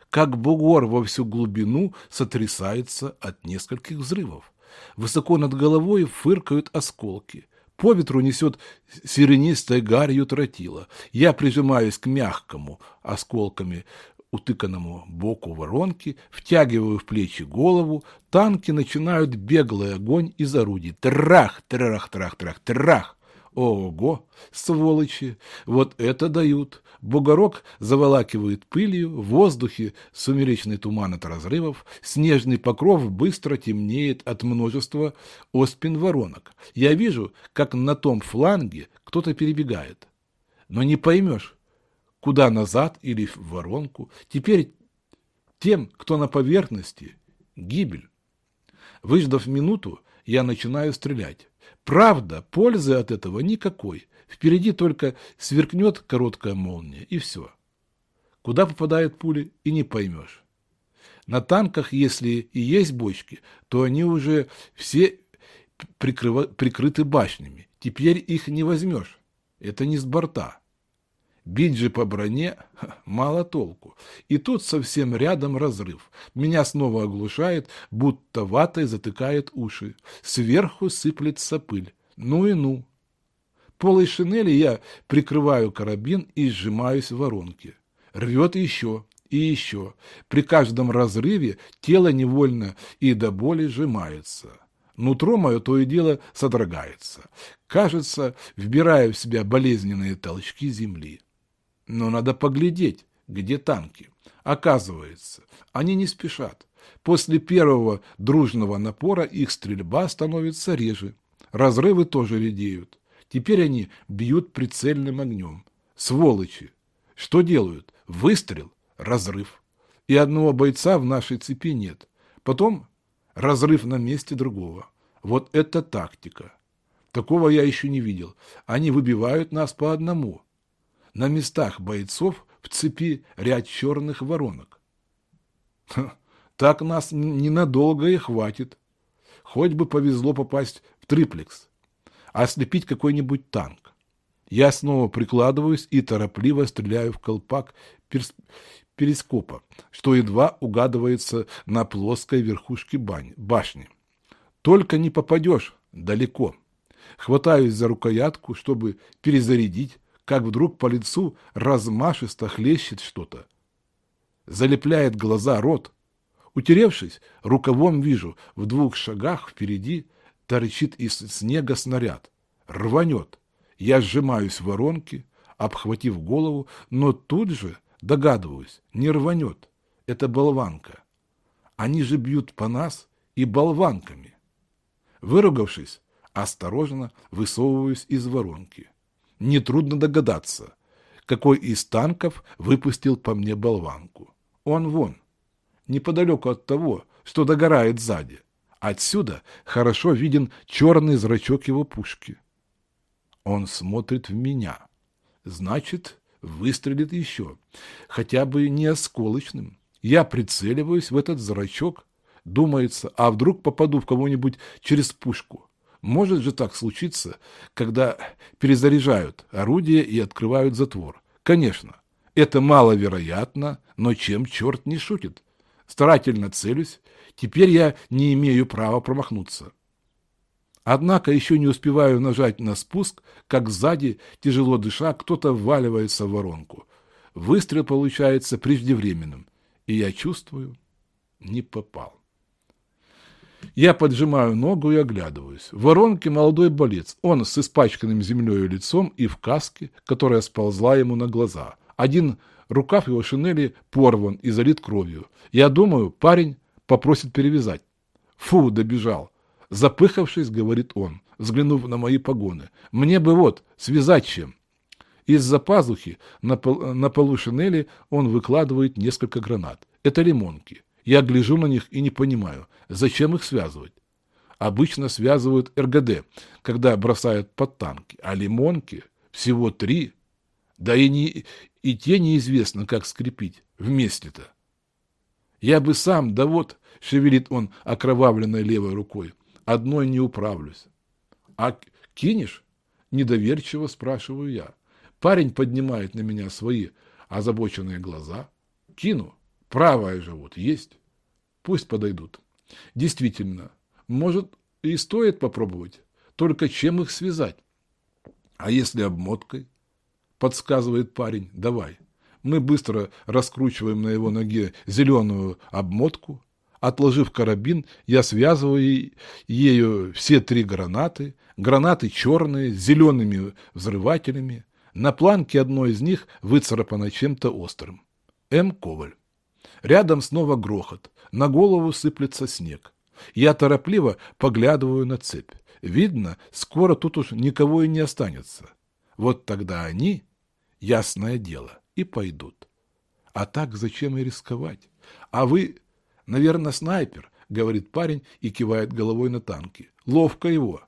Как бугор во всю глубину сотрясается от нескольких взрывов. Высоко над головой фыркают осколки. По ветру несет сиренистой гарью тротила. Я прижимаюсь к мягкому, осколками утыканному боку воронки, втягиваю в плечи голову, танки начинают беглый огонь из орудий. Трах, трах, трах, трах, трах. Ого, сволочи, вот это дают. Бугорок заволакивает пылью, в воздухе сумеречный туман от разрывов, снежный покров быстро темнеет от множества оспин воронок. Я вижу, как на том фланге кто-то перебегает. Но не поймешь, куда назад или в воронку. Теперь тем, кто на поверхности, гибель. Выждав минуту, я начинаю стрелять. Правда, пользы от этого никакой. Впереди только сверкнет короткая молния, и все. Куда попадают пули, и не поймешь. На танках, если и есть бочки, то они уже все прикрыва... прикрыты башнями. Теперь их не возьмешь. Это не с борта. Бить же по броне мало толку. И тут совсем рядом разрыв. Меня снова оглушает, будто ватой затыкает уши. Сверху сыплется пыль. Ну и ну. Полой шинели я прикрываю карабин и сжимаюсь в воронке. Рвет еще и еще. При каждом разрыве тело невольно и до боли сжимается. Нутро мое то и дело содрогается. Кажется, вбирая в себя болезненные толчки земли. Но надо поглядеть, где танки. Оказывается, они не спешат. После первого дружного напора их стрельба становится реже. Разрывы тоже редеют. Теперь они бьют прицельным огнем. Сволочи! Что делают? Выстрел, разрыв. И одного бойца в нашей цепи нет. Потом разрыв на месте другого. Вот это тактика. Такого я еще не видел. Они выбивают нас по одному. На местах бойцов в цепи ряд черных воронок. Ха, так нас ненадолго и хватит. Хоть бы повезло попасть в триплекс, а ослепить какой-нибудь танк. Я снова прикладываюсь и торопливо стреляю в колпак перс перископа, что едва угадывается на плоской верхушке бань башни. Только не попадешь далеко. Хватаюсь за рукоятку, чтобы перезарядить, как вдруг по лицу размашисто хлещет что-то. Залепляет глаза рот. Утеревшись, рукавом вижу, в двух шагах впереди торчит из снега снаряд. Рванет. Я сжимаюсь в воронке, обхватив голову, но тут же догадываюсь, не рванет. Это болванка. Они же бьют по нас и болванками. Выругавшись, осторожно высовываюсь из воронки. Нетрудно догадаться, какой из танков выпустил по мне болванку. Он вон, неподалеку от того, что догорает сзади. Отсюда хорошо виден черный зрачок его пушки. Он смотрит в меня. Значит, выстрелит еще. Хотя бы не осколочным. Я прицеливаюсь в этот зрачок. Думается, а вдруг попаду в кого-нибудь через пушку. Может же так случиться, когда перезаряжают орудие и открывают затвор. Конечно, это маловероятно, но чем черт не шутит? Старательно целюсь, теперь я не имею права промахнуться. Однако еще не успеваю нажать на спуск, как сзади, тяжело дыша, кто-то вваливается в воронку. Выстрел получается преждевременным, и я чувствую, не попал. Я поджимаю ногу и оглядываюсь. В воронке молодой болец. Он с испачканным землей лицом и в каске, которая сползла ему на глаза. Один рукав его шинели порван и залит кровью. Я думаю, парень попросит перевязать. Фу, добежал. Запыхавшись, говорит он, взглянув на мои погоны. Мне бы вот, связать чем. Из-за пазухи на, пол, на полу шинели он выкладывает несколько гранат. Это лимонки. Я гляжу на них и не понимаю, зачем их связывать. Обычно связывают РГД, когда бросают под танки, а лимонки всего три. Да и, не, и те неизвестно, как скрепить вместе-то. Я бы сам, да вот, шевелит он окровавленной левой рукой, одной не управлюсь. А кинешь? Недоверчиво спрашиваю я. Парень поднимает на меня свои озабоченные глаза. Кину. Правая же вот есть. Пусть подойдут. Действительно, может и стоит попробовать. Только чем их связать? А если обмоткой? Подсказывает парень. Давай. Мы быстро раскручиваем на его ноге зеленую обмотку. Отложив карабин, я связываю ею все три гранаты. Гранаты черные, с зелеными взрывателями. На планке одной из них выцарапано чем-то острым. М. Коваль. Рядом снова грохот. На голову сыплется снег. Я торопливо поглядываю на цепь. Видно, скоро тут уж никого и не останется. Вот тогда они, ясное дело, и пойдут. А так зачем и рисковать? А вы, наверное, снайпер, говорит парень и кивает головой на танки. Ловко его.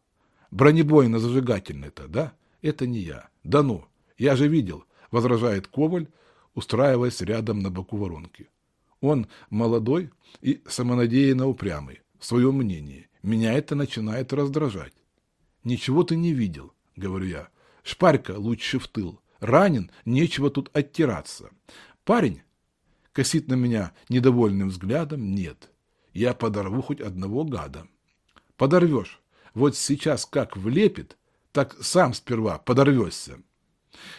Бронебойно зажигательный-то, да? Это не я. Да ну, я же видел, возражает Коваль, устраиваясь рядом на боку воронки. Он молодой и самонадеянно упрямый в своем мнении. Меня это начинает раздражать. «Ничего ты не видел», — говорю я. «Шпарька лучше в тыл. Ранен, нечего тут оттираться». Парень косит на меня недовольным взглядом. Нет, я подорву хоть одного гада. Подорвешь. Вот сейчас как влепит, так сам сперва подорвешься.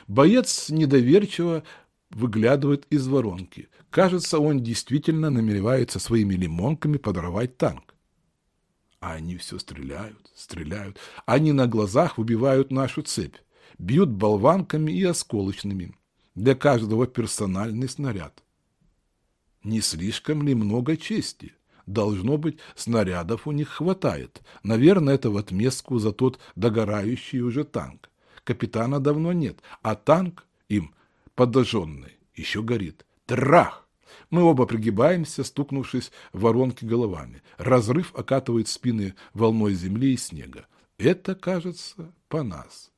Боец недоверчиво выглядывает из воронки. Кажется, он действительно намеревается своими лимонками подорвать танк. А они все стреляют, стреляют. Они на глазах выбивают нашу цепь. Бьют болванками и осколочными. Для каждого персональный снаряд. Не слишком ли много чести? Должно быть, снарядов у них хватает. Наверное, это в отместку за тот догорающий уже танк. Капитана давно нет, а танк им подожженный, еще горит. Трах! Мы оба пригибаемся, стукнувшись в воронки головами. Разрыв окатывает спины волной земли и снега. Это, кажется, по нас.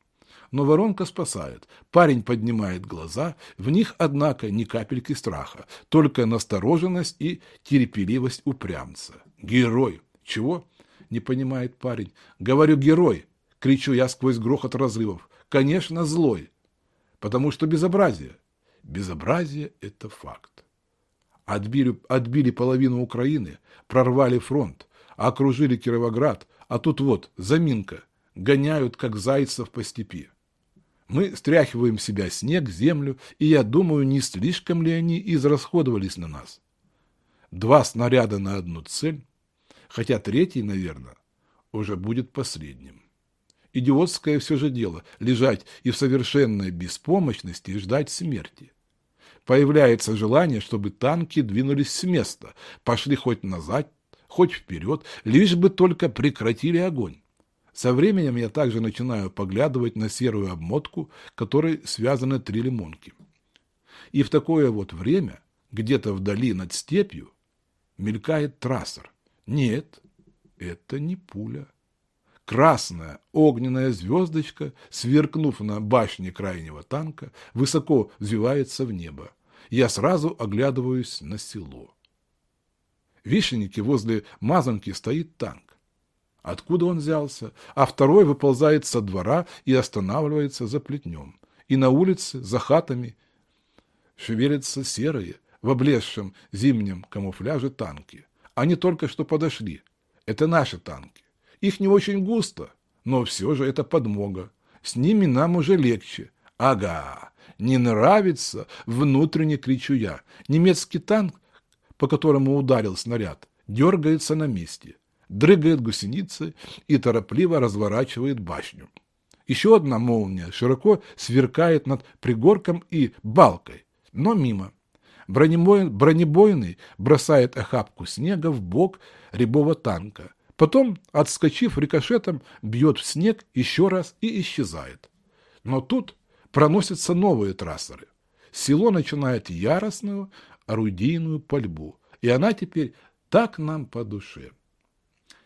Но воронка спасает. Парень поднимает глаза, в них, однако, ни капельки страха, только настороженность и терпеливость упрямца. Герой. Чего? Не понимает парень. Говорю, герой. Кричу я сквозь грохот разрывов. Конечно, злой. Потому что безобразие. Безобразие – это факт. Отбили, отбили половину Украины, прорвали фронт, окружили Кировоград, а тут вот заминка, гоняют, как зайцев по степи. Мы стряхиваем себя снег, землю, и я думаю, не слишком ли они израсходовались на нас. Два снаряда на одну цель, хотя третий, наверное, уже будет последним. Идиотское все же дело – лежать и в совершенной беспомощности и ждать смерти. Появляется желание, чтобы танки двинулись с места, пошли хоть назад, хоть вперед, лишь бы только прекратили огонь. Со временем я также начинаю поглядывать на серую обмотку, которой связаны три лимонки. И в такое вот время, где-то вдали над степью, мелькает трассер. Нет, это не пуля. Красная огненная звездочка, сверкнув на башне крайнего танка, высоко взвивается в небо. Я сразу оглядываюсь на село. В возле Мазанки стоит танк. Откуда он взялся? А второй выползает со двора и останавливается за плетнем. И на улице, за хатами, шевелятся серые, в облезшем зимнем камуфляже танки. Они только что подошли. Это наши танки. Их не очень густо, но все же это подмога. С ними нам уже легче. Ага, не нравится, внутренне кричу я. Немецкий танк, по которому ударил снаряд, дергается на месте, дрыгает гусеницы и торопливо разворачивает башню. Еще одна молния широко сверкает над пригорком и балкой, но мимо. Бронебойный бросает охапку снега в бок рябого танка, Потом, отскочив рикошетом, бьет в снег еще раз и исчезает. Но тут проносятся новые трассеры. Село начинает яростную орудийную пальбу, и она теперь так нам по душе.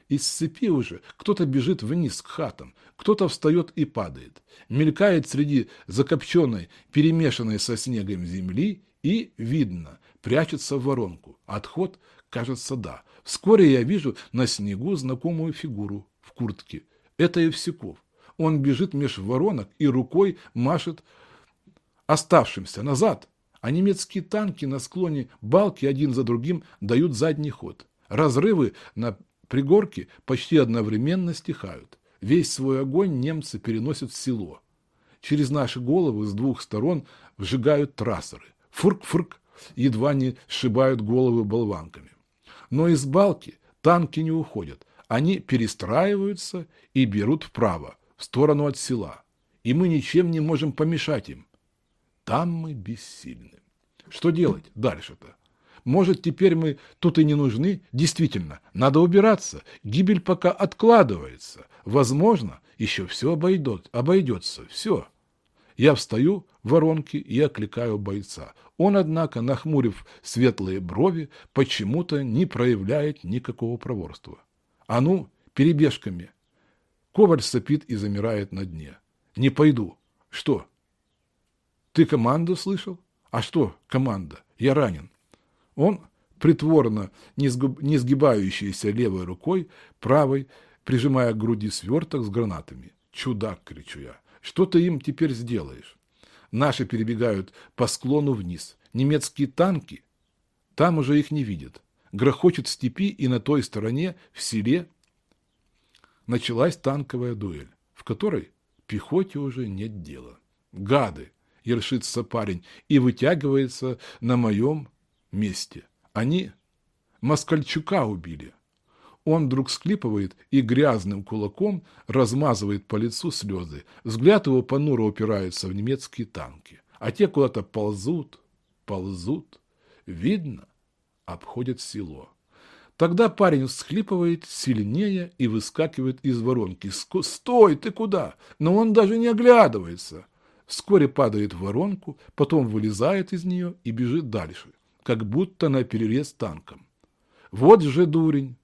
Из цепи уже кто-то бежит вниз к хатам, кто-то встает и падает, мелькает среди закопченной, перемешанной со снегом земли и, видно, прячется в воронку. Отход, кажется, да, Вскоре я вижу на снегу знакомую фигуру в куртке. Это Евсюков. Он бежит меж воронок и рукой машет оставшимся назад, а немецкие танки на склоне балки один за другим дают задний ход. Разрывы на пригорке почти одновременно стихают. Весь свой огонь немцы переносят в село. Через наши головы с двух сторон вжигают трассеры. Фурк-фурк, едва не сшибают головы болванками. Но из балки танки не уходят. Они перестраиваются и берут вправо, в сторону от села. И мы ничем не можем помешать им. Там мы бессильны. Что делать дальше-то? Может, теперь мы тут и не нужны? Действительно, надо убираться. Гибель пока откладывается. Возможно, еще все обойдет, обойдется. Все. Я встаю в воронке и окликаю бойца. Он, однако, нахмурив светлые брови, почему-то не проявляет никакого проворства. А ну, перебежками. Коваль сопит и замирает на дне. Не пойду. Что? Ты команду слышал? А что команда? Я ранен. Он, притворно не сгибающейся левой рукой, правой, прижимая к груди сверток с гранатами. Чудак, кричу я. Что ты им теперь сделаешь? Наши перебегают по склону вниз. Немецкие танки, там уже их не видят. Грохочет в степи, и на той стороне, в селе, началась танковая дуэль, в которой пехоте уже нет дела. Гады, ершится парень, и вытягивается на моем месте. Они Москальчука убили. Он вдруг склипывает и грязным кулаком размазывает по лицу слезы. Взгляд его понуро упирается в немецкие танки. А те куда-то ползут, ползут. Видно, обходят село. Тогда парень всхлипывает сильнее и выскакивает из воронки. «Стой, ты куда?» Но он даже не оглядывается. вскоре падает в воронку, потом вылезает из нее и бежит дальше, как будто на перерез танком. Вот же дурень!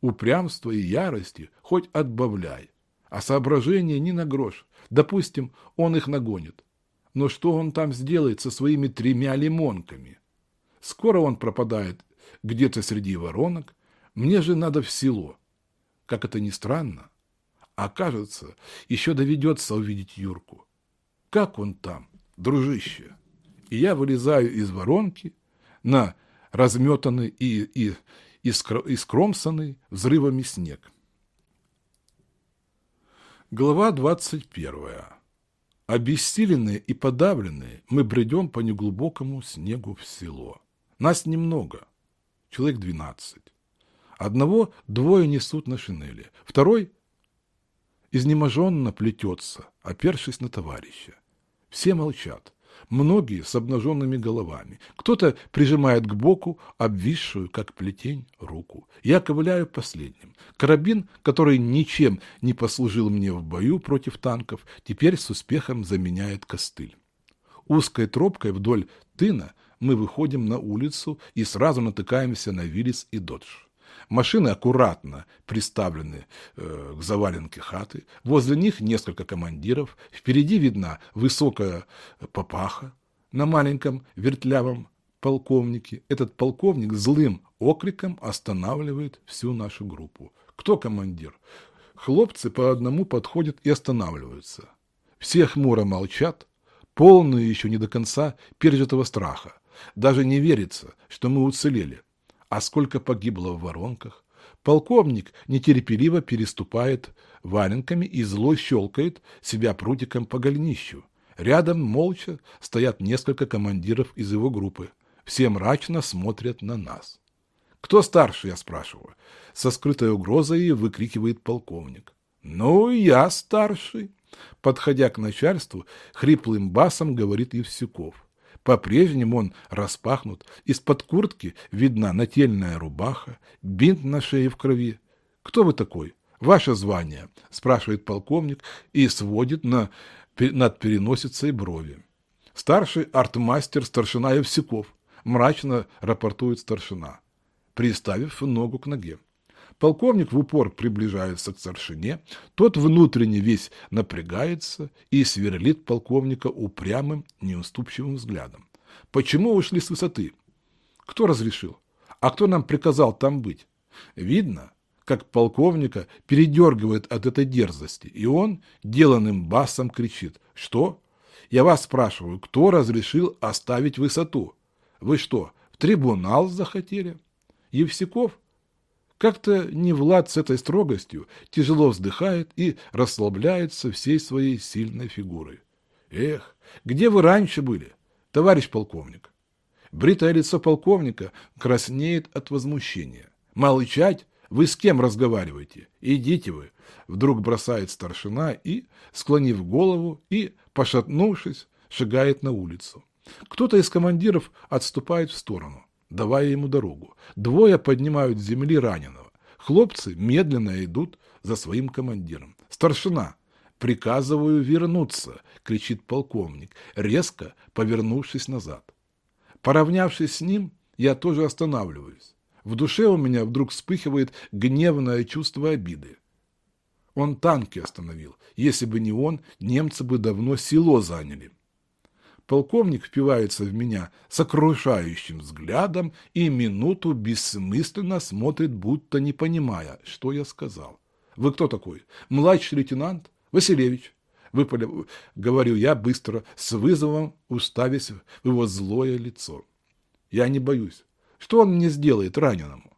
Упрямство и ярости хоть отбавляй, а соображения ни на грош. Допустим, он их нагонит. Но что он там сделает со своими тремя лимонками? Скоро он пропадает где-то среди воронок. Мне же надо в село. Как это ни странно, а кажется, еще доведется увидеть Юрку. Как он там, дружище? И я вылезаю из воронки на разметанный и, и, и, и скромсанный взрывами снег. Глава двадцать первая. Обессиленные и подавленные мы бредем по неглубокому снегу в село. Нас немного, человек двенадцать. Одного двое несут на шинели, второй изнеможенно плетется, опершись на товарища. Все молчат, многие с обнаженными головами. Кто-то прижимает к боку обвисшую, как плетень, руку. Я ковыляю последним. Карабин, который ничем не послужил мне в бою против танков, теперь с успехом заменяет костыль. Узкой тропкой вдоль тына мы выходим на улицу и сразу натыкаемся на Виллис и Додж. Машины аккуратно приставлены э, к заваленке хаты. Возле них несколько командиров. Впереди видна высокая папаха на маленьком вертлявом полковнике. Этот полковник злым окриком останавливает всю нашу группу. Кто командир? Хлопцы по одному подходят и останавливаются. Все хмуро молчат, полные еще не до конца пережитого страха. Даже не верится, что мы уцелели а сколько погибло в воронках. Полковник нетерпеливо переступает валенками и зло щелкает себя прутиком по голенищу. Рядом молча стоят несколько командиров из его группы. Все мрачно смотрят на нас. «Кто старше?» – я спрашиваю. Со скрытой угрозой выкрикивает полковник. «Ну, я старший!» Подходя к начальству, хриплым басом говорит Евсюков. По-прежнему он распахнут, из-под куртки видна нательная рубаха, бинт на шее в крови. «Кто вы такой? Ваше звание?» – спрашивает полковник и сводит на, над переносицей брови. «Старший артмастер старшина Евсюков», – мрачно рапортует старшина, приставив ногу к ноге. Полковник в упор приближается к старшине, тот внутренне весь напрягается и сверлит полковника упрямым, неуступчивым взглядом. Почему ушли с высоты? Кто разрешил? А кто нам приказал там быть? Видно, как полковника передергивает от этой дерзости, и он деланным басом кричит. Что? Я вас спрашиваю, кто разрешил оставить высоту? Вы что, в трибунал захотели? Евсиков? Как-то не Влад с этой строгостью тяжело вздыхает и расслабляется всей своей сильной фигурой. Эх, где вы раньше были, товарищ полковник? Бритое лицо полковника краснеет от возмущения. Молчать? Вы с кем разговариваете? Идите вы. Вдруг бросает старшина и, склонив голову и, пошатнувшись, шагает на улицу. Кто-то из командиров отступает в сторону давая ему дорогу. Двое поднимают с земли раненого. Хлопцы медленно идут за своим командиром. «Старшина, приказываю вернуться!» — кричит полковник, резко повернувшись назад. Поравнявшись с ним, я тоже останавливаюсь. В душе у меня вдруг вспыхивает гневное чувство обиды. Он танки остановил. Если бы не он, немцы бы давно село заняли. Полковник впивается в меня сокрушающим взглядом и минуту бессмысленно смотрит, будто не понимая, что я сказал. «Вы кто такой? Младший лейтенант? Василевич?» Говорю я быстро, с вызовом уставясь в его злое лицо. «Я не боюсь. Что он мне сделает раненому?»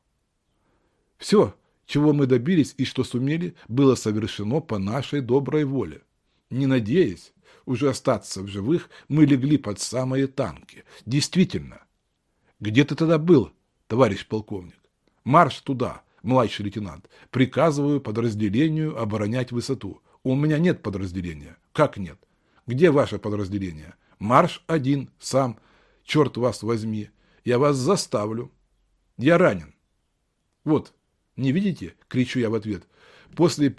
Все, чего мы добились и что сумели, было совершено по нашей доброй воле. Не надеясь, уже остаться в живых, мы легли под самые танки. Действительно. Где ты тогда был, товарищ полковник? Марш туда, младший лейтенант. Приказываю подразделению оборонять высоту. У меня нет подразделения. Как нет? Где ваше подразделение? Марш один, сам. Черт вас возьми. Я вас заставлю. Я ранен. Вот, не видите? Кричу я в ответ. После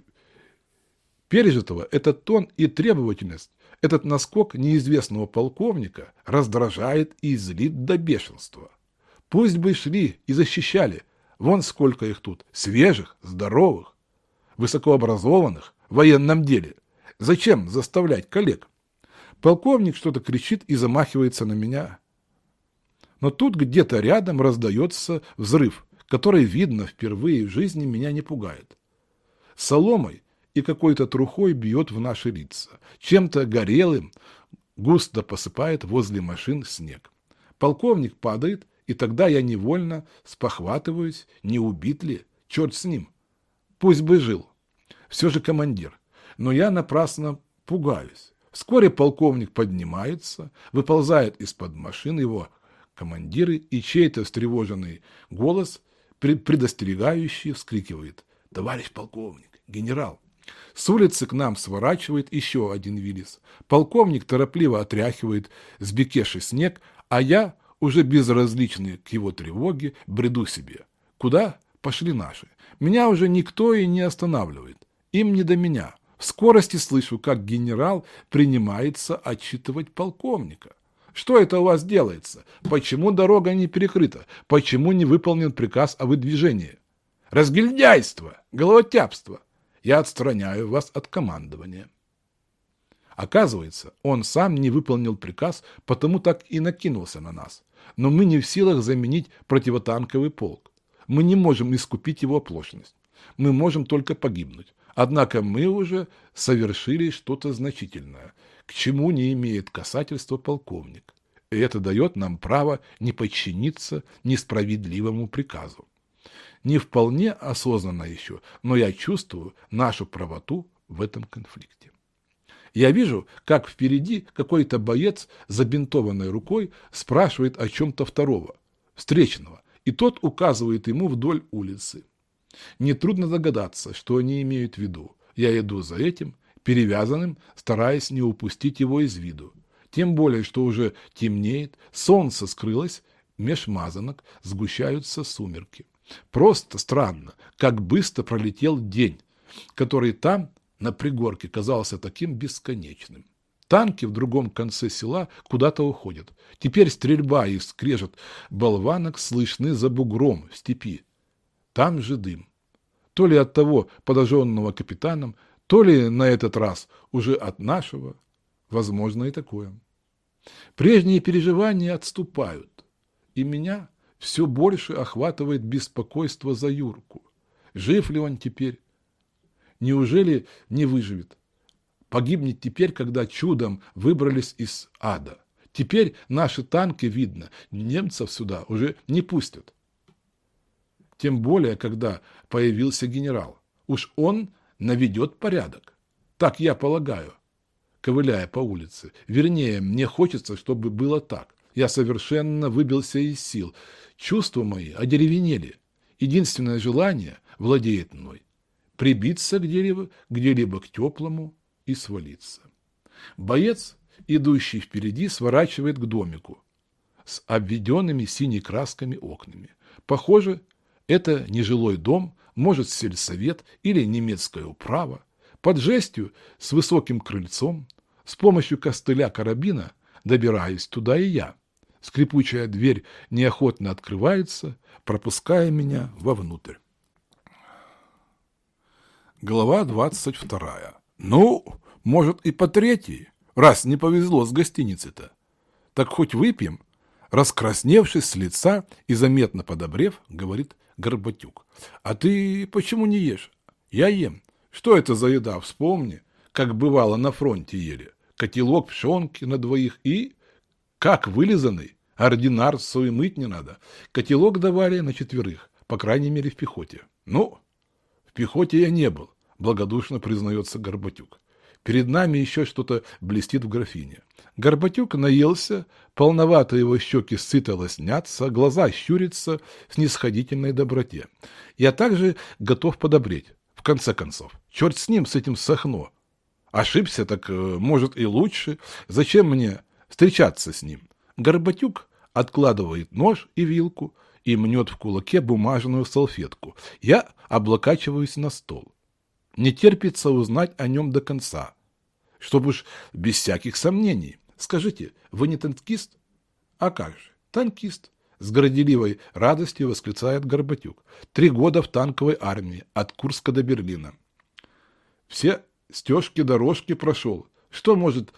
пережитого этот тон и требовательность Этот наскок неизвестного полковника раздражает и злит до бешенства. Пусть бы шли и защищали. Вон сколько их тут. Свежих, здоровых, высокообразованных в военном деле. Зачем заставлять коллег? Полковник что-то кричит и замахивается на меня. Но тут где-то рядом раздается взрыв, который, видно, впервые в жизни меня не пугает. Соломой и какой-то трухой бьет в наши лица. Чем-то горелым густо посыпает возле машин снег. Полковник падает, и тогда я невольно спохватываюсь, не убит ли, черт с ним. Пусть бы жил. Все же командир. Но я напрасно пугаюсь. Вскоре полковник поднимается, выползает из-под машин его командиры, и чей-то встревоженный голос предостерегающий вскрикивает. «Товарищ полковник, генерал!» С улицы к нам сворачивает еще один Виллис. Полковник торопливо отряхивает с бекеши снег, а я, уже безразличный к его тревоге, бреду себе. Куда пошли наши? Меня уже никто и не останавливает. Им не до меня. В скорости слышу, как генерал принимается отчитывать полковника. Что это у вас делается? Почему дорога не перекрыта? Почему не выполнен приказ о выдвижении? Разгильдяйство, головотяпство. Я отстраняю вас от командования. Оказывается, он сам не выполнил приказ, потому так и накинулся на нас. Но мы не в силах заменить противотанковый полк. Мы не можем искупить его оплошность. Мы можем только погибнуть. Однако мы уже совершили что-то значительное, к чему не имеет касательства полковник. И это дает нам право не подчиниться несправедливому приказу. Не вполне осознанно еще, но я чувствую нашу правоту в этом конфликте. Я вижу, как впереди какой-то боец забинтованной рукой спрашивает о чем-то второго, встречного, и тот указывает ему вдоль улицы. Нетрудно догадаться, что они имеют в виду. Я иду за этим, перевязанным, стараясь не упустить его из виду. Тем более, что уже темнеет, солнце скрылось, меж мазанок сгущаются сумерки. Просто странно, как быстро пролетел день, который там, на пригорке, казался таким бесконечным. Танки в другом конце села куда-то уходят. Теперь стрельба и скрежет болванок слышны за бугром в степи. Там же дым. То ли от того подожженного капитаном, то ли на этот раз уже от нашего, возможно и такое. Прежние переживания отступают, и меня все больше охватывает беспокойство за Юрку. Жив ли он теперь? Неужели не выживет? Погибнет теперь, когда чудом выбрались из ада. Теперь наши танки, видно, немцев сюда уже не пустят. Тем более, когда появился генерал. Уж он наведет порядок. Так я полагаю, ковыляя по улице. Вернее, мне хочется, чтобы было так. Я совершенно выбился из сил. Чувства мои одеревенели. Единственное желание владеет мной – прибиться где-либо где, -либо, к теплому и свалиться. Боец, идущий впереди, сворачивает к домику с обведенными синей красками окнами. Похоже, это нежилой дом, может, сельсовет или немецкая управа. Под жестью с высоким крыльцом, с помощью костыля карабина добираюсь туда и я. Скрипучая дверь неохотно открывается, пропуская меня вовнутрь. Глава двадцать вторая. Ну, может и по третьей, раз не повезло с гостиницей-то. Так хоть выпьем? Раскрасневшись с лица и заметно подобрев, говорит Горбатюк. А ты почему не ешь? Я ем. Что это за еда? Вспомни, как бывало на фронте ели. Котелок пшенки на двоих и как вылизанный. Ординар свой мыть не надо. Котелок давали на четверых, по крайней мере в пехоте. Ну, в пехоте я не был, благодушно признается Горбатюк. Перед нами еще что-то блестит в графине. Горбатюк наелся, полновато его щеки сыто лоснятся, глаза щурятся в снисходительной доброте. Я также готов подобреть. В конце концов, черт с ним, с этим Сахно. Ошибся, так э, может и лучше. Зачем мне встречаться с ним? Горбатюк откладывает нож и вилку и мнет в кулаке бумажную салфетку. Я облокачиваюсь на стол. Не терпится узнать о нем до конца. чтобы уж без всяких сомнений. Скажите, вы не танкист? А как же, танкист. С горделивой радостью восклицает Горбатюк. Три года в танковой армии, от Курска до Берлина. Все стежки-дорожки прошел. Что может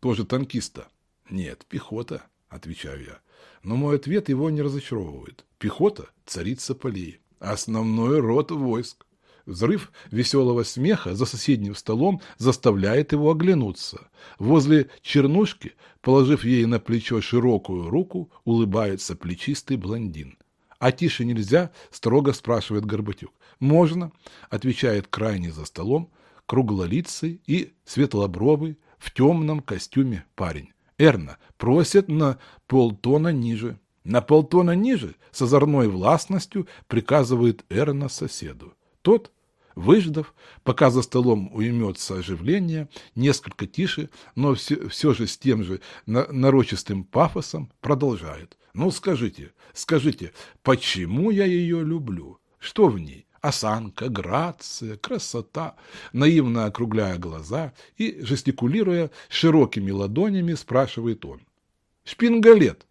тоже танкиста? Нет, пехота, отвечаю я. Но мой ответ его не разочаровывает. Пехота – царица полей. Основной род войск. Взрыв веселого смеха за соседним столом заставляет его оглянуться. Возле чернушки, положив ей на плечо широкую руку, улыбается плечистый блондин. «А тише нельзя?» – строго спрашивает Горбатюк. «Можно», – отвечает крайне за столом, круглолицый и светлобровый в темном костюме парень. Эрна просит на полтона ниже. На полтона ниже с озорной властностью приказывает Эрна соседу. Тот, выждав, пока за столом уймется оживление, несколько тише, но все, все же с тем же нарочистым пафосом продолжает. Ну скажите, скажите, почему я ее люблю? Что в ней? Осанка, грация, красота, наивно округляя глаза и, жестикулируя широкими ладонями, спрашивает он. Шпингалет,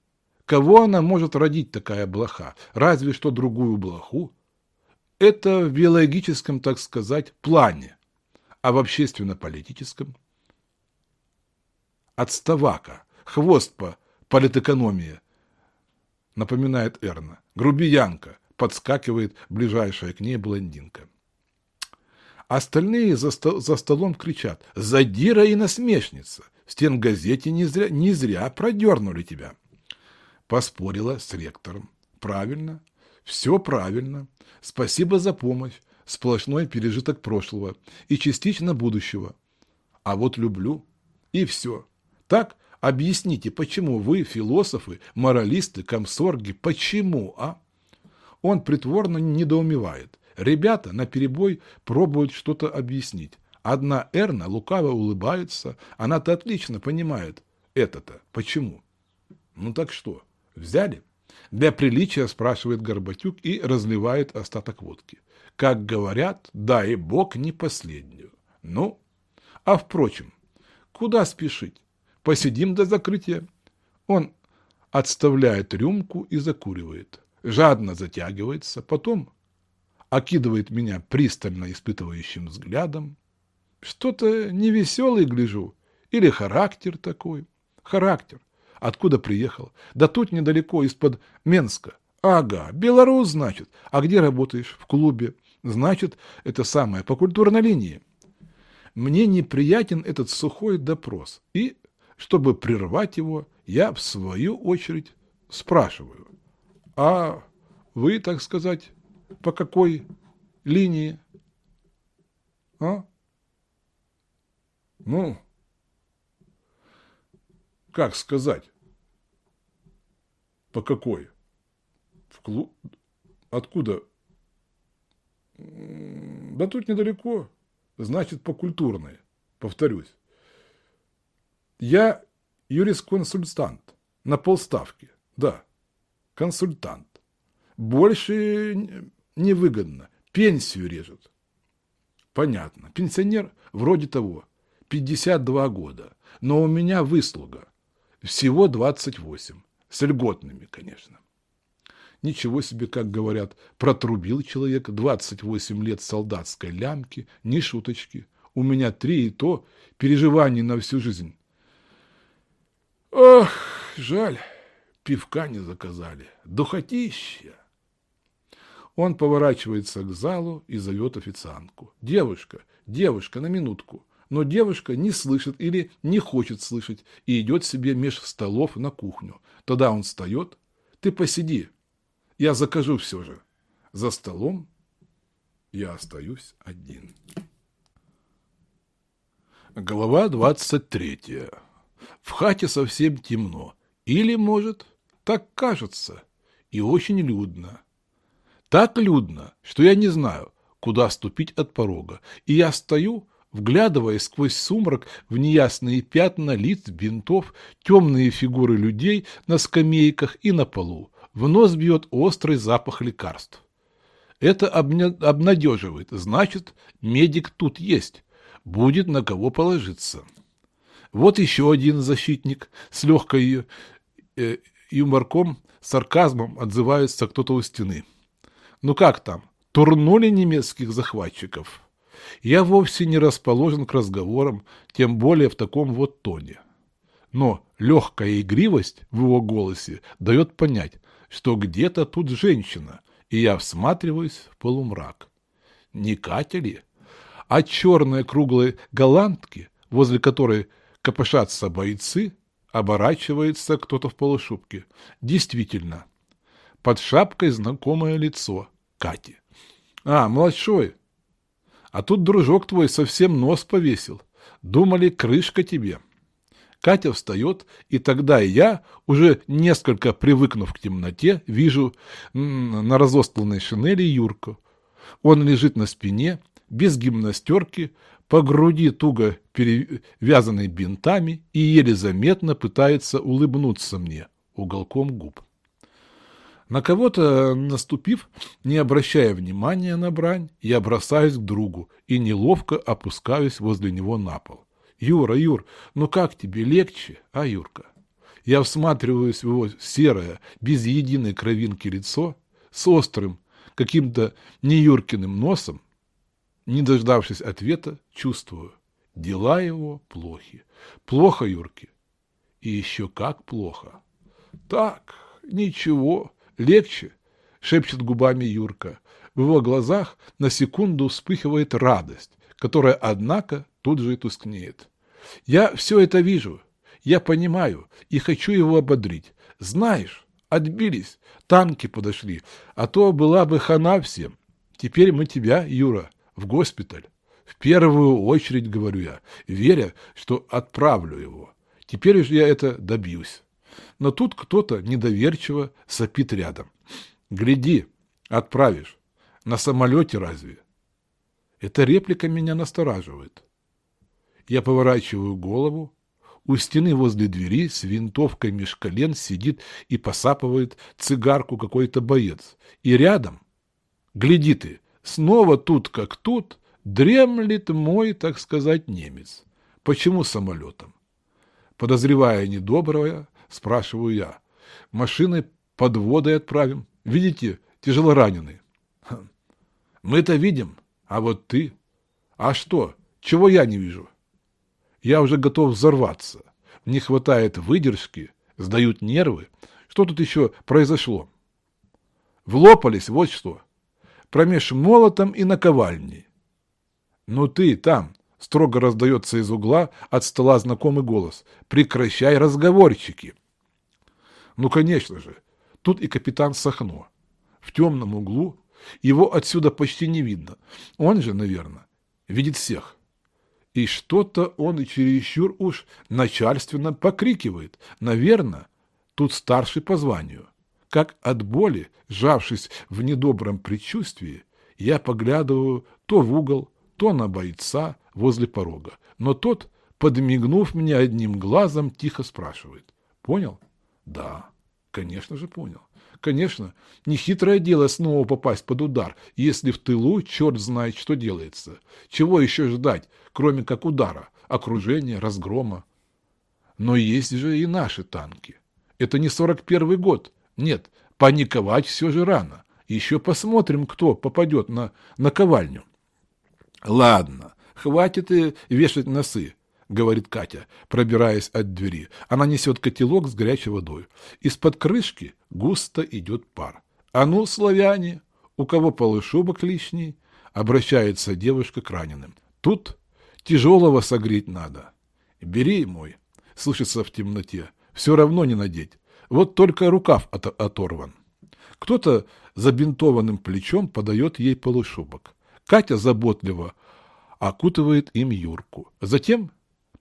кого она может родить такая блоха? Разве что другую блоху? Это в биологическом, так сказать, плане, а в общественно-политическом отставака, хвост по политэкономии, напоминает Эрна, грубиянка, подскакивает ближайшая к ней блондинка. Остальные за, стол, за столом кричат «Задира и насмешница! В стенгазете не зря, не зря продернули тебя!» Поспорила с ректором. «Правильно, все правильно. Спасибо за помощь. Сплошной пережиток прошлого и частично будущего. А вот люблю. И все. Так объясните, почему вы, философы, моралисты, комсорги, почему, а? Он притворно недоумевает. Ребята на перебой пробуют что-то объяснить. Одна Эрна лукаво улыбается, она-то отлично понимает это-то. Почему? Ну так что, взяли? Для приличия спрашивает Горбатюк и разливает остаток водки. Как говорят, дай бог не последнюю. Ну, а впрочем, куда спешить? Посидим до закрытия. Он отставляет рюмку и закуривает. Жадно затягивается, потом окидывает меня пристально испытывающим взглядом. Что-то невеселый гляжу. Или характер такой. Характер. Откуда приехал? Да тут недалеко, из-под Менска. Ага, белорус, значит. А где работаешь? В клубе. Значит, это самое, по культурной линии. Мне неприятен этот сухой допрос. И, чтобы прервать его, я, в свою очередь, спрашиваю. А вы, так сказать, по какой линии? А? Ну, как сказать? По какой? В клуб? Откуда? Да тут недалеко. Значит, по культурной. Повторюсь. Я юрисконсультант. На полставки. Да. Консультант. Больше невыгодно. Пенсию режут. Понятно. Пенсионер вроде того. 52 года. Но у меня выслуга. Всего 28. С льготными, конечно. Ничего себе, как говорят, протрубил человек 28 лет солдатской лямки, ни шуточки. У меня три и то переживаний на всю жизнь. Ох, жаль, пивка не заказали. Духотища. Он поворачивается к залу и зовет официантку. Девушка, девушка, на минутку но девушка не слышит или не хочет слышать и идет себе меж столов на кухню. Тогда он встает. Ты посиди, я закажу все же. За столом я остаюсь один. Глава двадцать третья. В хате совсем темно. Или, может, так кажется, и очень людно. Так людно, что я не знаю, куда ступить от порога, и я стою, вглядываясь сквозь сумрак в неясные пятна лиц, бинтов, темные фигуры людей на скамейках и на полу. В нос бьет острый запах лекарств. Это обнадеживает. Значит, медик тут есть. будет на кого положиться. Вот еще один защитник с легкой юморком, сарказмом отзывается кто-то у стены. Ну как там, турнули немецких захватчиков? Я вовсе не расположен к разговорам, тем более в таком вот тоне. Но легкая игривость в его голосе дает понять, что где-то тут женщина, и я всматриваюсь в полумрак. Не Катя ли? А черные круглые голландки, возле которой копошатся бойцы, оборачивается кто-то в полушубке. Действительно, под шапкой знакомое лицо Кати. А, младшой, а тут дружок твой совсем нос повесил. Думали, крышка тебе. Катя встает, и тогда я, уже несколько привыкнув к темноте, вижу на разостланной шинели Юрку. Он лежит на спине, без гимнастерки, по груди туго перевязанной бинтами и еле заметно пытается улыбнуться мне уголком губ. На кого-то наступив, не обращая внимания на брань, я бросаюсь к другу и неловко опускаюсь возле него на пол. «Юра, Юр, ну как тебе, легче, а, Юрка?» Я всматриваюсь в его серое, без единой кровинки лицо, с острым, каким-то неюркиным носом. Не дождавшись ответа, чувствую, дела его плохи. Плохо, Юрке. И еще как плохо. Так, ничего, Легче, шепчет губами Юрка. В его глазах на секунду вспыхивает радость, которая, однако, тут же и тускнеет. Я все это вижу, я понимаю и хочу его ободрить. Знаешь, отбились, танки подошли, а то была бы хана всем. Теперь мы тебя, Юра, в госпиталь. В первую очередь, говорю я, веря, что отправлю его. Теперь я это добьюсь но тут кто-то недоверчиво сопит рядом. «Гляди, отправишь. На самолете разве?» Эта реплика меня настораживает. Я поворачиваю голову. У стены возле двери с винтовкой меж колен сидит и посапывает цигарку какой-то боец. И рядом, гляди ты, снова тут как тут, дремлет мой, так сказать, немец. Почему самолетом? Подозревая недоброе, Спрашиваю я. Машины подводой отправим. Видите, тяжело раненые. Мы-то видим, а вот ты? А что? Чего я не вижу? Я уже готов взорваться. Не хватает выдержки, сдают нервы. Что тут еще произошло? Влопались, вот что. Промеж молотом и наковальней. Ну ты там, строго раздается из угла от стола знакомый голос. Прекращай разговорчики. Ну, конечно же, тут и капитан Сахно. В темном углу его отсюда почти не видно. Он же, наверное, видит всех. И что-то он чересчур уж начальственно покрикивает. Наверное, тут старший по званию. Как от боли, сжавшись в недобром предчувствии, я поглядываю то в угол, то на бойца возле порога. Но тот, подмигнув мне одним глазом, тихо спрашивает. Понял? Да, конечно же понял. Конечно, нехитрое дело снова попасть под удар, если в тылу черт знает, что делается. Чего еще ждать, кроме как удара, окружения, разгрома? Но есть же и наши танки. Это не 41-й год. Нет, паниковать все же рано. Еще посмотрим, кто попадет на наковальню. Ладно, хватит и вешать носы. — говорит Катя, пробираясь от двери. Она несет котелок с горячей водой. Из-под крышки густо идет пар. «А ну, славяне, у кого полушубок лишний?» — обращается девушка к раненым. «Тут тяжелого согреть надо. Бери мой», — слышится в темноте. «Все равно не надеть. Вот только рукав от оторван». Кто-то забинтованным плечом подает ей полушубок. Катя заботливо окутывает им Юрку. Затем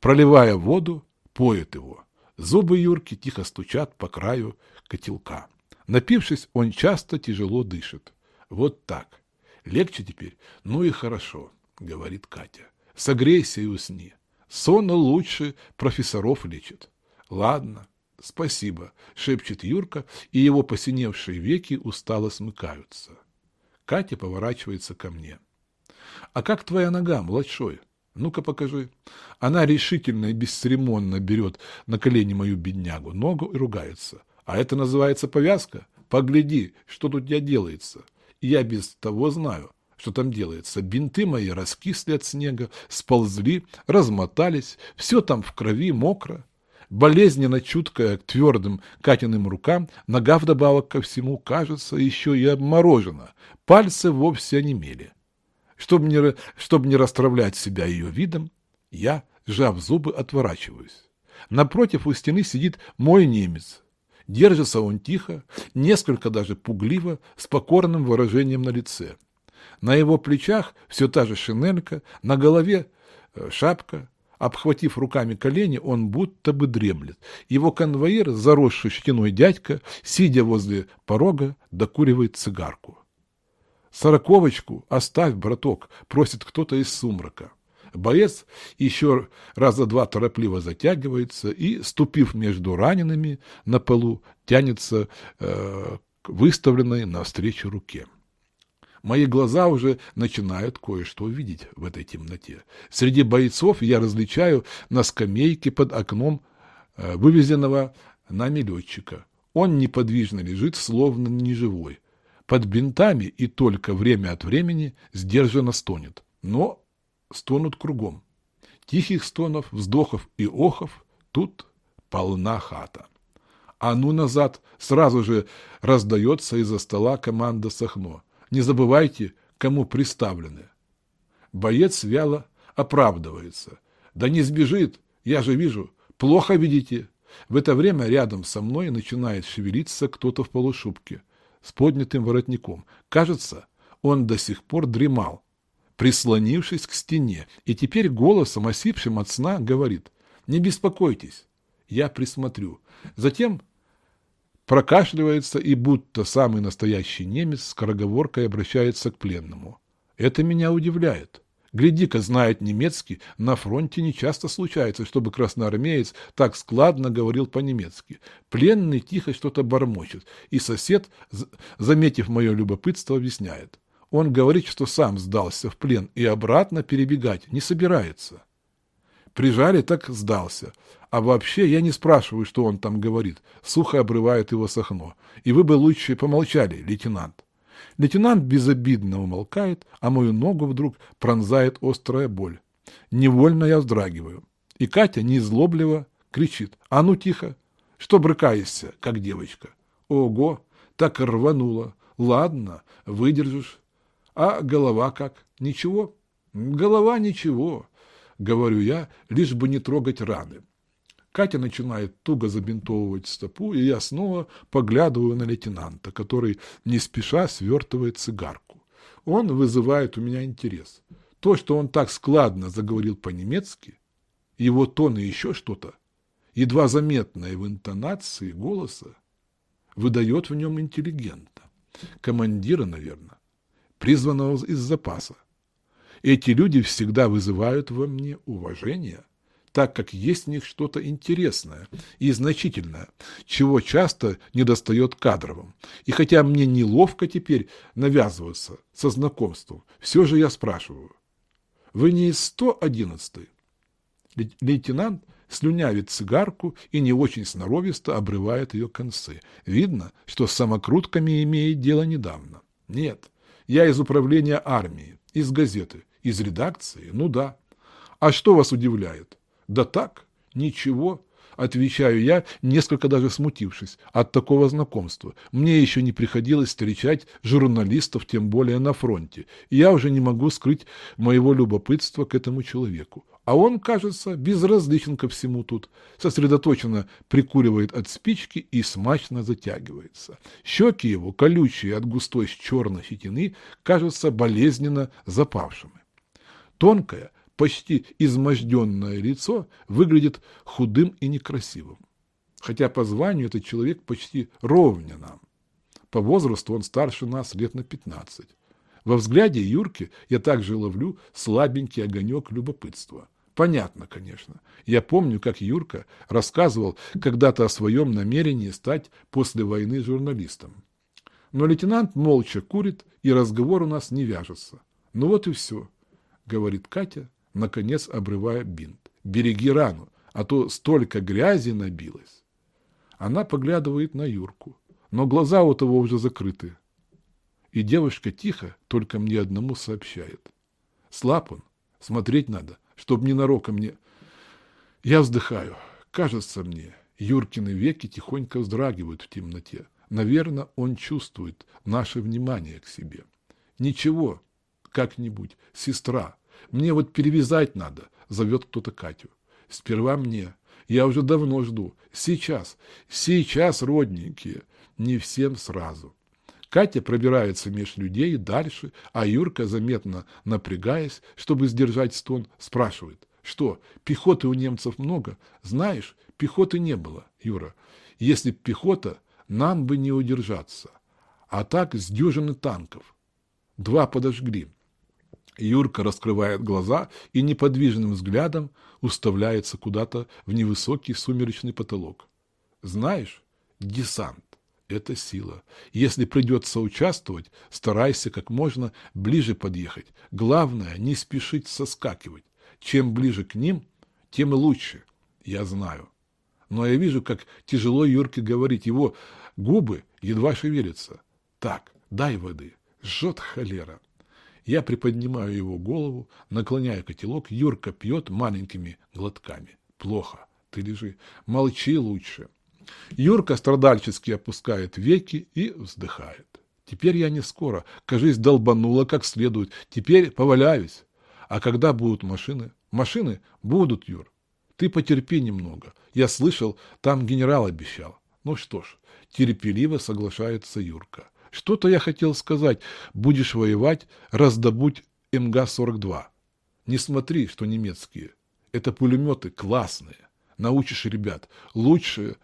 проливая воду, поет его. Зубы Юрки тихо стучат по краю котелка. Напившись, он часто тяжело дышит. Вот так. Легче теперь? Ну и хорошо, говорит Катя. Согрейся и усни. Сон лучше профессоров лечит. Ладно, спасибо, шепчет Юрка, и его посиневшие веки устало смыкаются. Катя поворачивается ко мне. А как твоя нога, младшой? Ну-ка покажи. Она решительно и бесцеремонно берет на колени мою беднягу, ногу и ругается. А это называется повязка? Погляди, что тут тебя делается. Я без того знаю, что там делается. Бинты мои раскисли от снега, сползли, размотались, все там в крови, мокро. Болезненно чуткая к твердым Катиным рукам, нога вдобавок ко всему, кажется, еще и обморожена. Пальцы вовсе онемели. Чтобы не, чтобы не расстравлять себя ее видом, я, сжав зубы, отворачиваюсь. Напротив у стены сидит мой немец. Держится он тихо, несколько даже пугливо, с покорным выражением на лице. На его плечах все та же шинелька, на голове э, шапка. Обхватив руками колени, он будто бы дремлет. Его конвоир, заросший щетиной дядька, сидя возле порога, докуривает цигарку. «Сороковочку оставь, браток», — просит кто-то из сумрака. Боец еще раза два торопливо затягивается и, ступив между ранеными на полу, тянется э, к выставленной навстречу руке. Мои глаза уже начинают кое-что увидеть в этой темноте. Среди бойцов я различаю на скамейке под окном э, вывезенного нами летчика. Он неподвижно лежит, словно неживой. Под бинтами и только время от времени сдержанно стонет. Но стонут кругом. Тихих стонов, вздохов и охов тут полна хата. А ну назад сразу же раздается из-за стола команда Сахно. Не забывайте, кому приставлены. Боец вяло оправдывается. Да не сбежит, я же вижу. Плохо видите. В это время рядом со мной начинает шевелиться кто-то в полушубке с поднятым воротником. Кажется, он до сих пор дремал, прислонившись к стене, и теперь голосом, осипшим от сна, говорит «Не беспокойтесь, я присмотрю». Затем прокашливается и будто самый настоящий немец скороговоркой обращается к пленному. Это меня удивляет. Гляди-ка, знает немецкий, на фронте не часто случается, чтобы красноармеец так складно говорил по-немецки. Пленный тихо что-то бормочет, и сосед, заметив мое любопытство, объясняет. Он говорит, что сам сдался в плен и обратно перебегать не собирается. Прижали, так сдался. А вообще я не спрашиваю, что он там говорит. Сухо обрывает его Сахно. И вы бы лучше помолчали, лейтенант. Лейтенант безобидно умолкает, а мою ногу вдруг пронзает острая боль. Невольно я вздрагиваю. И Катя незлобливо кричит. «А ну тихо! Что брыкаешься, как девочка?» «Ого! Так рвануло! Ладно, выдержишь. А голова как? Ничего? Голова ничего, говорю я, лишь бы не трогать раны. Катя начинает туго забинтовывать стопу, и я снова поглядываю на лейтенанта, который не спеша свертывает цигарку. Он вызывает у меня интерес. То, что он так складно заговорил по-немецки, его тон и еще что-то, едва заметное в интонации голоса, выдает в нем интеллигента. Командира, наверное призванного из запаса. Эти люди всегда вызывают во мне уважение, так как есть в них что-то интересное и значительное, чего часто недостает кадровым. И хотя мне неловко теперь навязываться со знакомством, все же я спрашиваю. Вы не из 111 Лейтенант слюнявит цигарку и не очень сноровисто обрывает ее концы. Видно, что с самокрутками имеет дело недавно. Нет, я из управления армии, из газеты, из редакции, ну да. А что вас удивляет? Да так, ничего, отвечаю я, несколько даже смутившись от такого знакомства. Мне еще не приходилось встречать журналистов, тем более на фронте. Я уже не могу скрыть моего любопытства к этому человеку. А он, кажется, безразличен ко всему тут, сосредоточенно прикуривает от спички и смачно затягивается. Щеки его, колючие от густой черной щетины, кажутся болезненно запавшими. Тонкое, почти изможденное лицо выглядит худым и некрасивым. Хотя по званию этот человек почти ровня нам. По возрасту он старше нас лет на пятнадцать. Во взгляде Юрки я также ловлю слабенький огонек любопытства – Понятно, конечно. Я помню, как Юрка рассказывал когда-то о своем намерении стать после войны журналистом. Но лейтенант молча курит, и разговор у нас не вяжется. Ну вот и все, говорит Катя, наконец обрывая бинт. «Береги рану, а то столько грязи набилось». Она поглядывает на Юрку, но глаза у того уже закрыты. И девушка тихо, только мне одному сообщает. Слаб он, смотреть надо, чтоб ненароком мне... Я вздыхаю. Кажется мне, Юркины веки тихонько вздрагивают в темноте. Наверное, он чувствует наше внимание к себе. Ничего, как-нибудь, сестра, мне вот перевязать надо, зовет кто-то Катю. Сперва мне, я уже давно жду. Сейчас, сейчас, родненькие, не всем сразу. Катя пробирается меж людей дальше, а Юрка, заметно напрягаясь, чтобы сдержать стон, спрашивает. Что, пехоты у немцев много? Знаешь, пехоты не было, Юра. Если б пехота, нам бы не удержаться. А так с дюжины танков. Два подожгли. Юрка раскрывает глаза и неподвижным взглядом уставляется куда-то в невысокий сумеречный потолок. Знаешь, десант – это сила. Если придется участвовать, старайся как можно ближе подъехать. Главное, не спешить соскакивать. Чем ближе к ним, тем лучше. Я знаю. Но я вижу, как тяжело Юрке говорить. Его губы едва шевелятся. Так, дай воды. Жжет холера. Я приподнимаю его голову, наклоняю котелок, Юрка пьет маленькими глотками. Плохо, ты лежи, молчи лучше. Юрка страдальчески опускает веки и вздыхает. Теперь я не скоро, кажись, долбанула как следует. Теперь поваляюсь. А когда будут машины? Машины будут, Юр. Ты потерпи немного. Я слышал, там генерал обещал. Ну что ж, терпеливо соглашается Юрка. Что-то я хотел сказать. Будешь воевать, раздобудь МГ-42. Не смотри, что немецкие. Это пулеметы классные. Научишь ребят. Лучше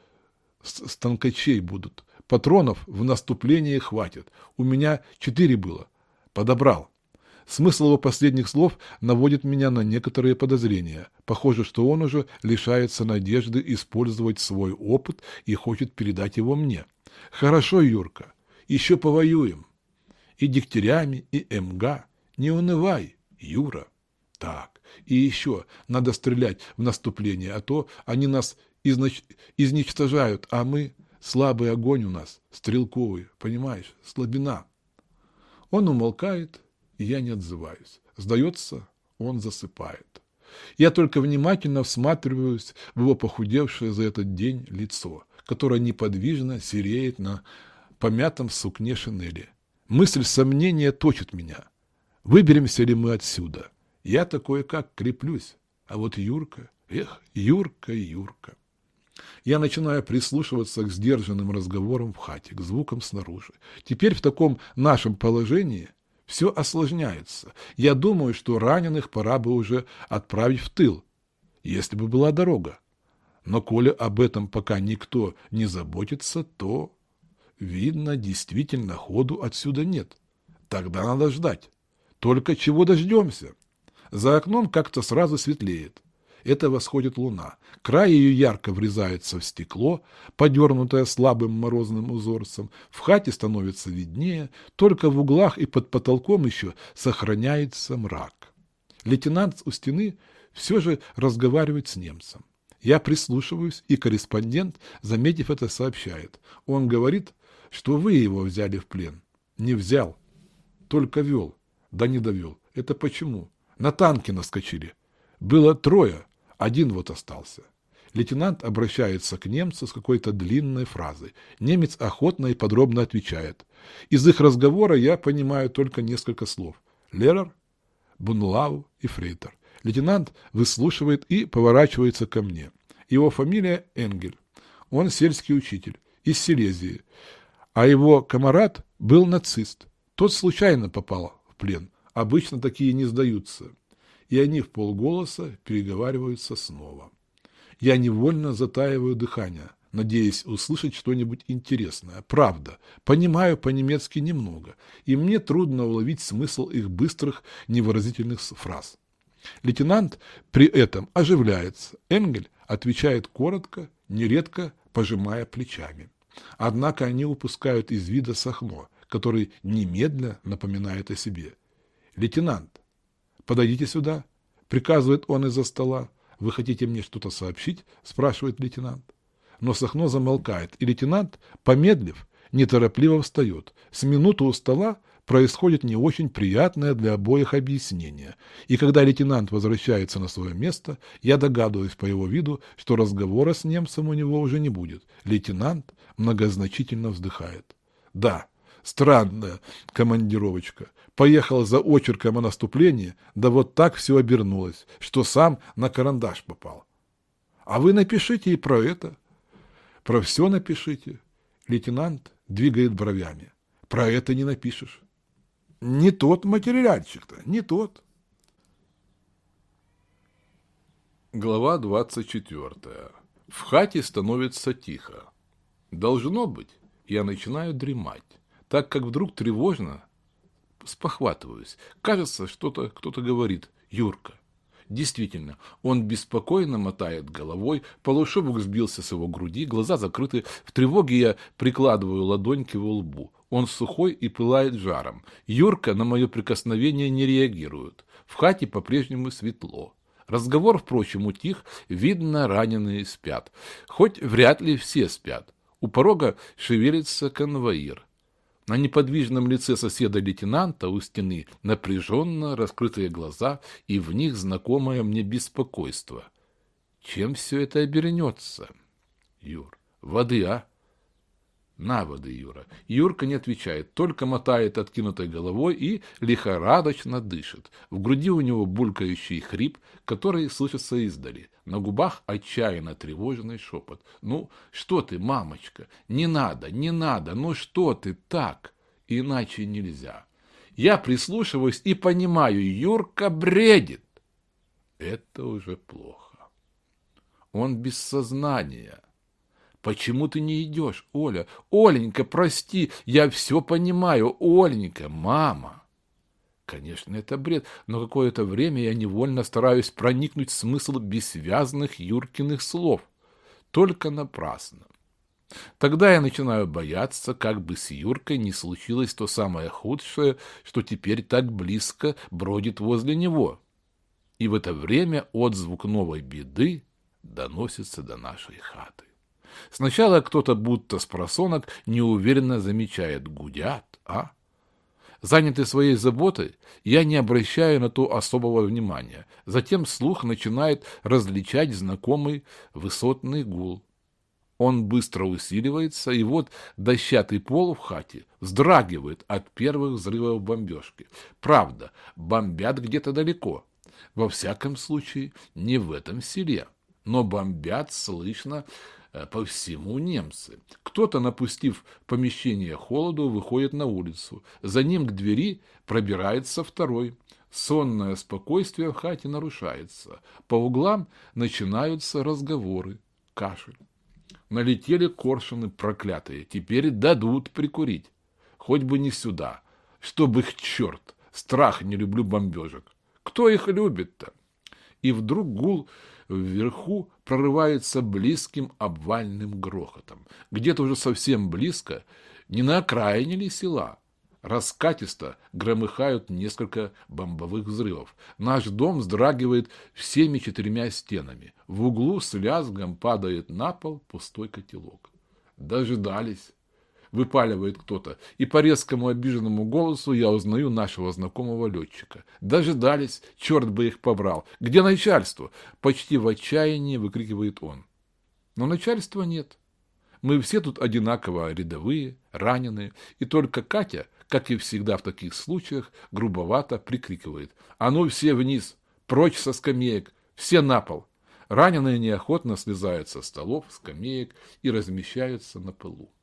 станкачей будут. Патронов в наступлении хватит. У меня четыре было. Подобрал. Смысл его последних слов наводит меня на некоторые подозрения. Похоже, что он уже лишается надежды использовать свой опыт и хочет передать его мне. Хорошо, Юрка, еще повоюем. И дегтярями, и МГ. Не унывай, Юра. Так, и еще надо стрелять в наступление, а то они нас изнач... изничтожают, а мы... Слабый огонь у нас, стрелковый, понимаешь, слабина. Он умолкает, и я не отзываюсь. Сдается, он засыпает. Я только внимательно всматриваюсь в его похудевшее за этот день лицо, которое неподвижно сереет на помятом сукне шинели. Мысль сомнения точит меня. Выберемся ли мы отсюда? Я такое как креплюсь. А вот Юрка, эх, Юрка, Юрка. Я начинаю прислушиваться к сдержанным разговорам в хате, к звукам снаружи. Теперь в таком нашем положении все осложняется. Я думаю, что раненых пора бы уже отправить в тыл, если бы была дорога. Но коли об этом пока никто не заботится, то Видно, действительно, ходу отсюда нет. Тогда надо ждать. Только чего дождемся? За окном как-то сразу светлеет. Это восходит луна. Край ее ярко врезается в стекло, подернутое слабым морозным узорцем. В хате становится виднее, только в углах и под потолком еще сохраняется мрак. Лейтенант у стены все же разговаривает с немцем. Я прислушиваюсь, и корреспондент, заметив это, сообщает. Он говорит, что вы его взяли в плен. Не взял, только вел, да не довел. Это почему? На танке наскочили. Было трое, один вот остался. Лейтенант обращается к немцу с какой-то длинной фразой. Немец охотно и подробно отвечает. Из их разговора я понимаю только несколько слов. Лерер, Бунлау и Фрейтер. Лейтенант выслушивает и поворачивается ко мне. Его фамилия Энгель. Он сельский учитель из Силезии а его комарат был нацист. Тот случайно попал в плен. Обычно такие не сдаются. И они в полголоса переговариваются снова. Я невольно затаиваю дыхание, надеясь услышать что-нибудь интересное. Правда, понимаю по-немецки немного, и мне трудно уловить смысл их быстрых невыразительных фраз. Лейтенант при этом оживляется. Энгель отвечает коротко, нередко пожимая плечами. Однако они упускают из вида Сахно, который немедля напоминает о себе. «Лейтенант, подойдите сюда, — приказывает он из-за стола. «Вы хотите мне что-то сообщить?» — спрашивает лейтенант. Но Сахно замолкает, и лейтенант, помедлив, неторопливо встает. С минуту у стола происходит не очень приятное для обоих объяснение. И когда лейтенант возвращается на свое место, я догадываюсь по его виду, что разговора с немцем у него уже не будет. Лейтенант многозначительно вздыхает. Да, странная командировочка. Поехал за очерком о наступлении, да вот так все обернулось, что сам на карандаш попал. А вы напишите и про это. Про все напишите. Лейтенант двигает бровями. Про это не напишешь. Не тот материальчик-то, не тот. Глава 24. В хате становится тихо. Должно быть, я начинаю дремать, так как вдруг тревожно спохватываюсь. Кажется, что-то кто-то говорит. Юрка. Действительно, он беспокойно мотает головой, полушубок сбился с его груди, глаза закрыты. В тревоге я прикладываю ладонь к его лбу. Он сухой и пылает жаром. Юрка на мое прикосновение не реагирует. В хате по-прежнему светло. Разговор, впрочем, утих, видно, раненые спят. Хоть вряд ли все спят. У порога шевелится конвоир. На неподвижном лице соседа-лейтенанта у стены напряженно раскрытые глаза и в них знакомое мне беспокойство. Чем все это обернется? Юр, воды, а? На воды, Юра. Юрка не отвечает, только мотает откинутой головой и лихорадочно дышит. В груди у него булькающий хрип, который слышится издали. На губах отчаянно тревожный шепот. «Ну, что ты, мамочка? Не надо, не надо, ну что ты так? Иначе нельзя». Я прислушиваюсь и понимаю, Юрка бредит. Это уже плохо. Он без сознания. Почему ты не идешь, Оля? Оленька, прости, я все понимаю. Оленька, мама. Конечно, это бред, но какое-то время я невольно стараюсь проникнуть в смысл бессвязных Юркиных слов. Только напрасно. Тогда я начинаю бояться, как бы с Юркой не случилось то самое худшее, что теперь так близко бродит возле него. И в это время отзвук новой беды доносится до нашей хаты. Сначала кто-то будто с просонок неуверенно замечает «гудят», а? Занятый своей заботой, я не обращаю на то особого внимания. Затем слух начинает различать знакомый высотный гул. Он быстро усиливается, и вот дощатый пол в хате вздрагивает от первых взрывов бомбежки. Правда, бомбят где-то далеко. Во всяком случае, не в этом селе. Но бомбят слышно по всему немцы. Кто-то, напустив помещение холоду, выходит на улицу. За ним к двери пробирается второй. Сонное спокойствие в хате нарушается. По углам начинаются разговоры, кашель. Налетели коршуны проклятые, теперь дадут прикурить. Хоть бы не сюда, чтобы их черт, страх не люблю бомбежек. Кто их любит-то? И вдруг гул вверху прорывается близким обвальным грохотом. Где-то уже совсем близко, не на окраине ли села, раскатисто громыхают несколько бомбовых взрывов. Наш дом вздрагивает всеми четырьмя стенами. В углу с лязгом падает на пол пустой котелок. Дожидались выпаливает кто-то, и по резкому обиженному голосу я узнаю нашего знакомого летчика. Дожидались, черт бы их побрал. Где начальство? Почти в отчаянии выкрикивает он. Но начальства нет. Мы все тут одинаково рядовые, раненые, и только Катя, как и всегда в таких случаях, грубовато прикрикивает. А ну все вниз, прочь со скамеек, все на пол. Раненые неохотно слезают со столов, скамеек и размещаются на полу.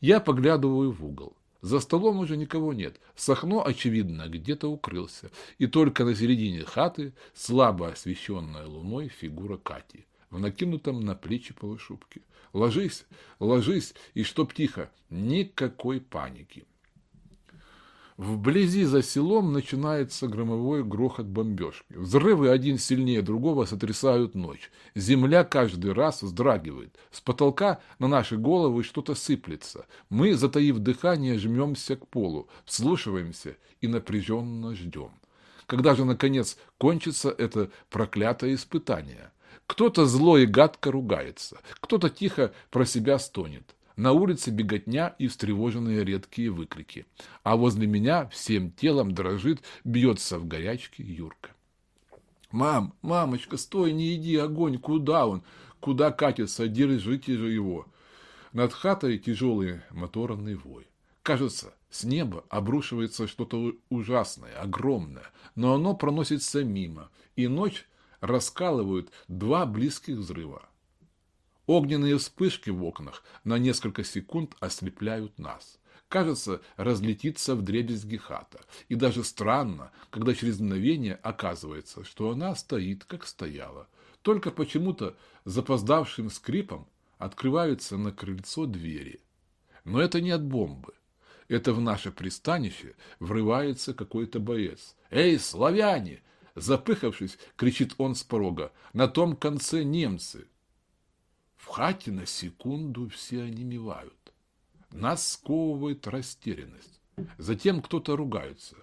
Я поглядываю в угол. За столом уже никого нет. Сахно, очевидно, где-то укрылся. И только на середине хаты, слабо освещенная луной, фигура Кати в накинутом на плечи полушубке. Ложись, ложись, и чтоб тихо, никакой паники. Вблизи за селом начинается громовой грохот бомбежки. Взрывы один сильнее другого сотрясают ночь. Земля каждый раз вздрагивает. С потолка на наши головы что-то сыплется. Мы, затаив дыхание, жмемся к полу, вслушиваемся и напряженно ждем. Когда же, наконец, кончится это проклятое испытание? Кто-то зло и гадко ругается, кто-то тихо про себя стонет. На улице беготня и встревоженные редкие выкрики. А возле меня всем телом дрожит, бьется в горячке Юрка. «Мам, мамочка, стой, не иди, огонь, куда он? Куда катится? Держите же его!» Над хатой тяжелый моторный вой. Кажется, с неба обрушивается что-то ужасное, огромное, но оно проносится мимо, и ночь раскалывают два близких взрыва. Огненные вспышки в окнах на несколько секунд ослепляют нас. Кажется, разлетится в дребезги хата. И даже странно, когда через мгновение оказывается, что она стоит, как стояла. Только почему-то запоздавшим скрипом открываются на крыльцо двери. Но это не от бомбы. Это в наше пристанище врывается какой-то боец. «Эй, славяне!» Запыхавшись, кричит он с порога. «На том конце немцы!» В хате на секунду все онемевают. Нас сковывает растерянность. Затем кто-то ругается.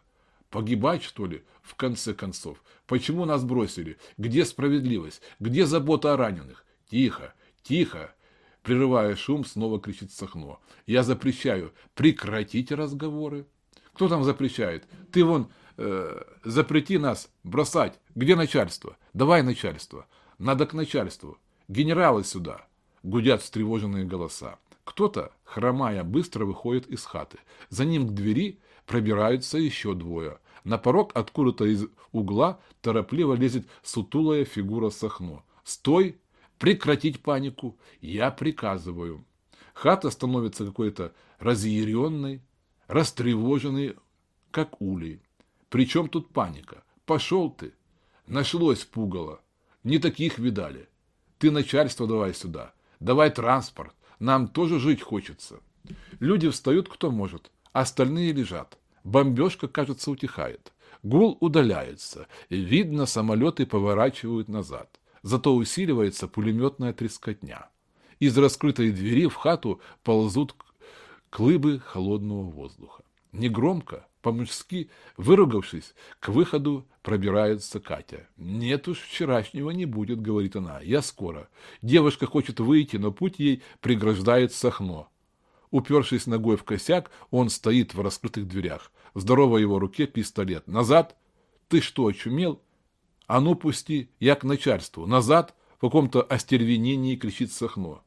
Погибать, что ли, в конце концов? Почему нас бросили? Где справедливость? Где забота о раненых? Тихо, тихо, Прерывая шум, снова кричит Сахно. Я запрещаю. Прекратите разговоры. Кто там запрещает? Ты вон э, запрети нас бросать. Где начальство? Давай начальство. Надо к начальству. Генералы сюда. Гудят встревоженные голоса. Кто-то, хромая, быстро выходит из хаты. За ним к двери пробираются еще двое. На порог откуда-то из угла торопливо лезет сутулая фигура Сахно. «Стой! Прекратить панику я приказываю. Хата становится какой-то разъяренной, растревоженной, как улей. Причем тут паника? Пошел ты. Нашлось пугало. Не таких видали. Ты начальство давай сюда. Давай транспорт. Нам тоже жить хочется. Люди встают кто может, остальные лежат. Бомбежка, кажется, утихает. Гул удаляется. Видно, самолеты поворачивают назад зато усиливается пулеметная трескотня. Из раскрытой двери в хату ползут клыбы холодного воздуха. Негромко, по-мужски, выругавшись, к выходу пробирается Катя. «Нет уж, вчерашнего не будет», — говорит она, — «я скоро». Девушка хочет выйти, но путь ей преграждает Сахно. Упершись ногой в косяк, он стоит в раскрытых дверях. В здоровой его руке пистолет. «Назад! Ты что, очумел?» А ну пусти, я к начальству. Назад в каком-то остервенении кричит Сахно.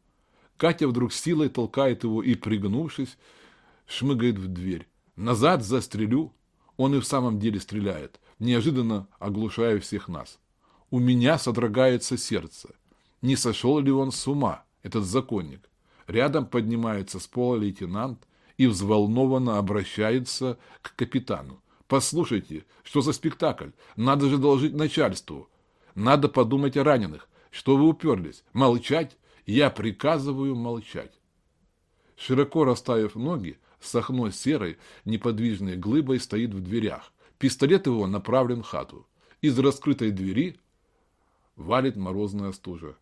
Катя вдруг силой толкает его и, пригнувшись, шмыгает в дверь. Назад застрелю. Он и в самом деле стреляет, неожиданно оглушая всех нас. У меня содрогается сердце. Не сошел ли он с ума, этот законник? Рядом поднимается с пола лейтенант и взволнованно обращается к капитану. Послушайте, что за спектакль? Надо же доложить начальству. Надо подумать о раненых. Что вы уперлись? Молчать? Я приказываю молчать. Широко расставив ноги, Сахно серой, неподвижной глыбой стоит в дверях. Пистолет его направлен в хату. Из раскрытой двери валит морозная стужа.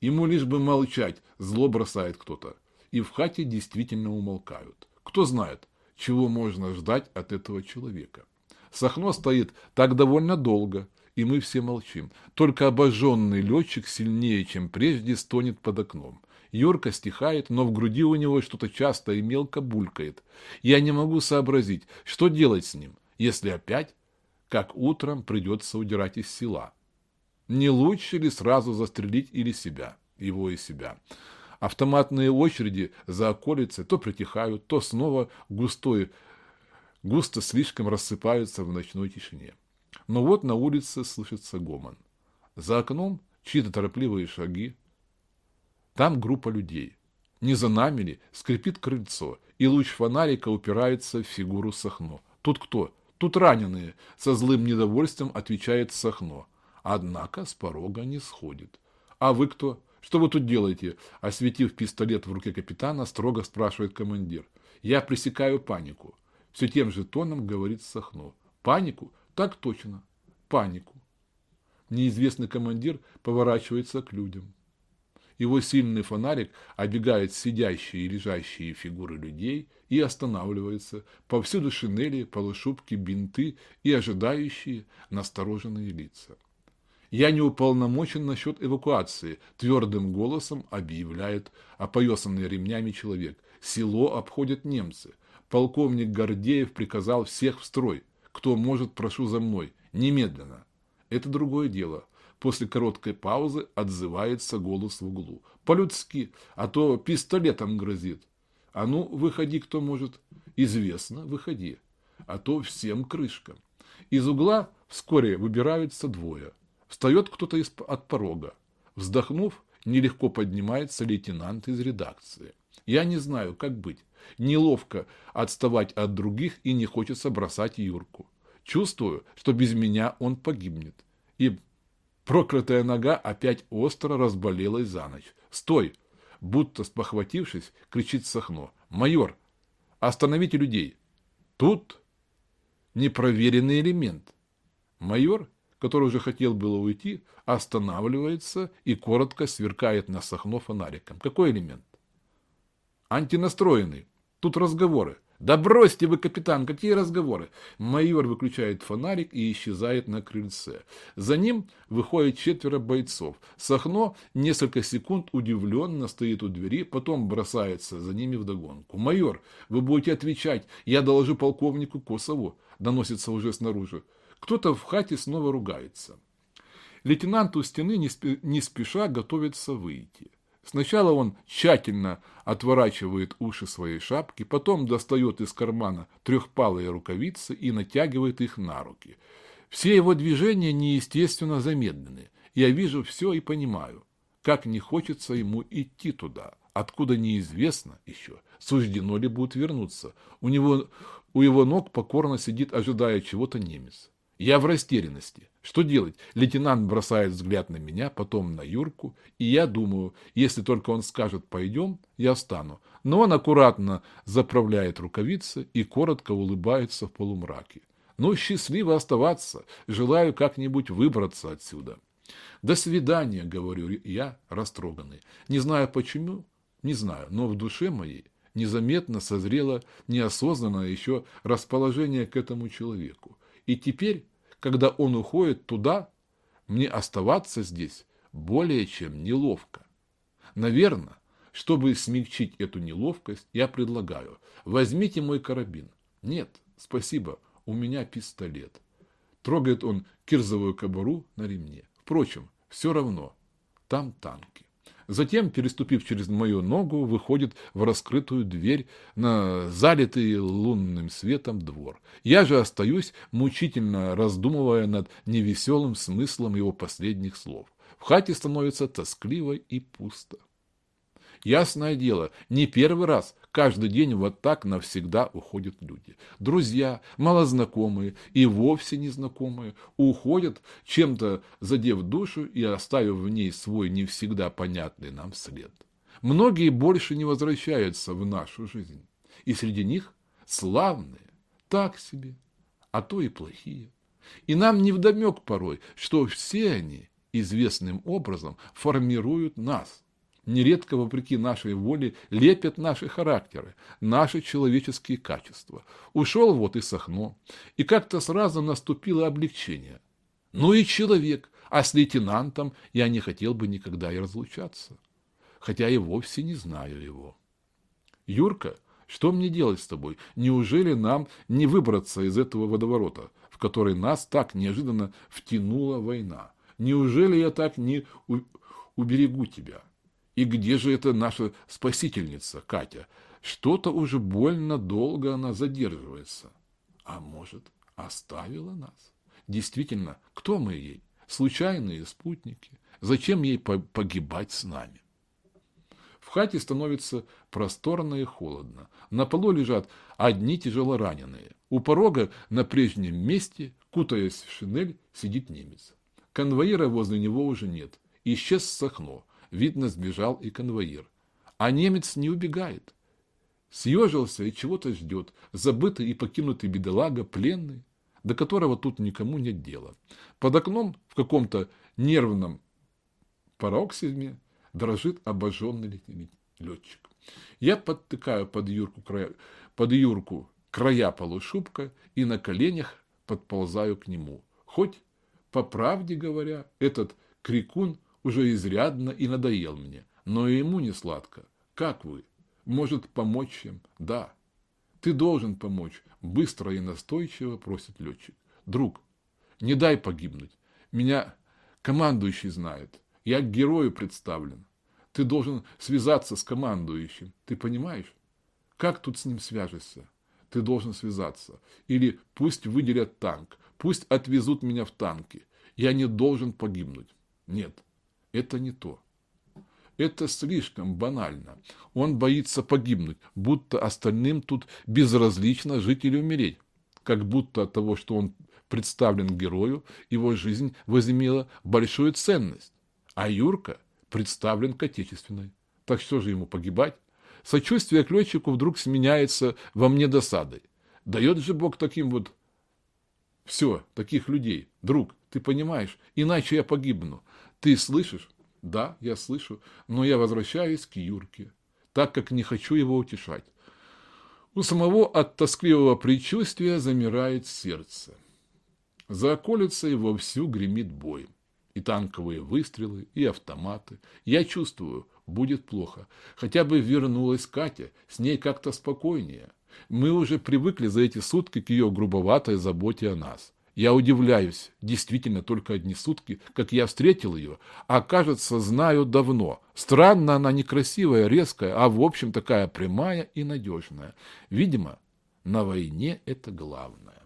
Ему лишь бы молчать, зло бросает кто-то. И в хате действительно умолкают. Кто знает, чего можно ждать от этого человека. Сахно стоит так довольно долго, и мы все молчим. Только обожженный летчик сильнее, чем прежде, стонет под окном. Юрка стихает, но в груди у него что-то часто и мелко булькает. Я не могу сообразить, что делать с ним, если опять, как утром, придется удирать из села. Не лучше ли сразу застрелить или себя, его и себя? Автоматные очереди за околицей то притихают, то снова густой, густо слишком рассыпаются в ночной тишине. Но вот на улице слышится гомон. За окном чьи-то торопливые шаги. Там группа людей. Не за нами ли скрипит крыльцо, и луч фонарика упирается в фигуру Сахно. Тут кто? Тут раненые, со злым недовольством отвечает Сахно. Однако с порога не сходит. А вы кто? «Что вы тут делаете?» Осветив пистолет в руке капитана, строго спрашивает командир. «Я пресекаю панику». Все тем же тоном говорит Сахно. «Панику? Так точно. Панику». Неизвестный командир поворачивается к людям. Его сильный фонарик обегает сидящие и лежащие фигуры людей и останавливается. Повсюду шинели, полушубки, бинты и ожидающие настороженные лица. Я не уполномочен насчет эвакуации, твердым голосом объявляет опоясанный ремнями человек. Село обходят немцы. Полковник Гордеев приказал всех в строй. Кто может, прошу за мной. Немедленно. Это другое дело. После короткой паузы отзывается голос в углу. По-людски, а то пистолетом грозит. А ну, выходи, кто может. Известно, выходи. А то всем крышка. Из угла вскоре выбираются двое. Встает кто-то из, от порога. Вздохнув, нелегко поднимается лейтенант из редакции. Я не знаю, как быть. Неловко отставать от других и не хочется бросать Юрку. Чувствую, что без меня он погибнет. И проклятая нога опять остро разболелась за ночь. «Стой!» Будто спохватившись, кричит Сахно. «Майор, остановите людей!» Тут непроверенный элемент. Майор, который уже хотел было уйти, останавливается и коротко сверкает на Сахно фонариком. Какой элемент? Антинастроенный. Тут разговоры. Да бросьте вы, капитан, какие разговоры? Майор выключает фонарик и исчезает на крыльце. За ним выходит четверо бойцов. Сахно несколько секунд удивленно стоит у двери, потом бросается за ними вдогонку. Майор, вы будете отвечать, я доложу полковнику Косову, доносится уже снаружи. Кто-то в хате снова ругается. Лейтенант у стены не спеша готовится выйти. Сначала он тщательно отворачивает уши своей шапки, потом достает из кармана трехпалые рукавицы и натягивает их на руки. Все его движения неестественно замедлены. Я вижу все и понимаю, как не хочется ему идти туда, откуда неизвестно еще, суждено ли будет вернуться. У него у его ног покорно сидит, ожидая чего-то немец. Я в растерянности. Что делать? Лейтенант бросает взгляд на меня, потом на Юрку, и я думаю, если только он скажет «пойдем», я встану. Но он аккуратно заправляет рукавицы и коротко улыбается в полумраке. Ну, счастливо оставаться. Желаю как-нибудь выбраться отсюда. До свидания, говорю я, растроганный. Не знаю почему, не знаю, но в душе моей незаметно созрело неосознанное еще расположение к этому человеку. И теперь, когда он уходит туда, мне оставаться здесь более чем неловко. Наверное, чтобы смягчить эту неловкость, я предлагаю, возьмите мой карабин. Нет, спасибо, у меня пистолет. Трогает он кирзовую кобуру на ремне. Впрочем, все равно, там танки. Затем, переступив через мою ногу, выходит в раскрытую дверь на залитый лунным светом двор. Я же остаюсь, мучительно раздумывая над невеселым смыслом его последних слов. В хате становится тоскливо и пусто. Ясное дело, не первый раз каждый день вот так навсегда уходят люди. Друзья, малознакомые и вовсе незнакомые уходят, чем-то задев душу и оставив в ней свой не всегда понятный нам след. Многие больше не возвращаются в нашу жизнь. И среди них славные, так себе, а то и плохие. И нам невдомек порой, что все они известным образом формируют нас – нередко, вопреки нашей воле, лепят наши характеры, наши человеческие качества. Ушел вот и Сахно, и как-то сразу наступило облегчение. Ну и человек, а с лейтенантом я не хотел бы никогда и разлучаться, хотя и вовсе не знаю его. Юрка, что мне делать с тобой? Неужели нам не выбраться из этого водоворота, в который нас так неожиданно втянула война? Неужели я так не уберегу тебя? И где же эта наша спасительница, Катя? Что-то уже больно долго она задерживается. А может, оставила нас? Действительно, кто мы ей? Случайные спутники. Зачем ей погибать с нами? В хате становится просторно и холодно. На полу лежат одни тяжелораненые. У порога на прежнем месте, кутаясь в шинель, сидит немец. Конвоира возле него уже нет. Исчез Сахно. Видно, сбежал и конвоир. А немец не убегает. Съежился и чего-то ждет. Забытый и покинутый бедолага, пленный, до которого тут никому нет дела. Под окном в каком-то нервном пароксизме дрожит обожженный летчик. Я подтыкаю под Юрку, края, под Юрку края полушубка и на коленях подползаю к нему. Хоть, по правде говоря, этот крикун уже изрядно и надоел мне, но и ему не сладко. Как вы? Может, помочь им? Да. Ты должен помочь, быстро и настойчиво просит летчик. Друг, не дай погибнуть. Меня командующий знает. Я к герою представлен. Ты должен связаться с командующим. Ты понимаешь? Как тут с ним свяжешься? Ты должен связаться. Или пусть выделят танк. Пусть отвезут меня в танки. Я не должен погибнуть. Нет, это не то. Это слишком банально. Он боится погибнуть, будто остальным тут безразлично жить или умереть. Как будто от того, что он представлен герою, его жизнь возымела большую ценность. А Юрка представлен к отечественной. Так что же ему погибать? Сочувствие к летчику вдруг сменяется во мне досадой. Дает же Бог таким вот все, таких людей. Друг, ты понимаешь, иначе я погибну. Ты слышишь? Да, я слышу, но я возвращаюсь к Юрке, так как не хочу его утешать. У самого от тоскливого предчувствия замирает сердце. За околицей вовсю гремит бой. И танковые выстрелы, и автоматы. Я чувствую, будет плохо. Хотя бы вернулась Катя, с ней как-то спокойнее. Мы уже привыкли за эти сутки к ее грубоватой заботе о нас. Я удивляюсь, действительно только одни сутки, как я встретил ее, а кажется, знаю давно. Странно она некрасивая, резкая, а в общем такая прямая и надежная. Видимо, на войне это главное.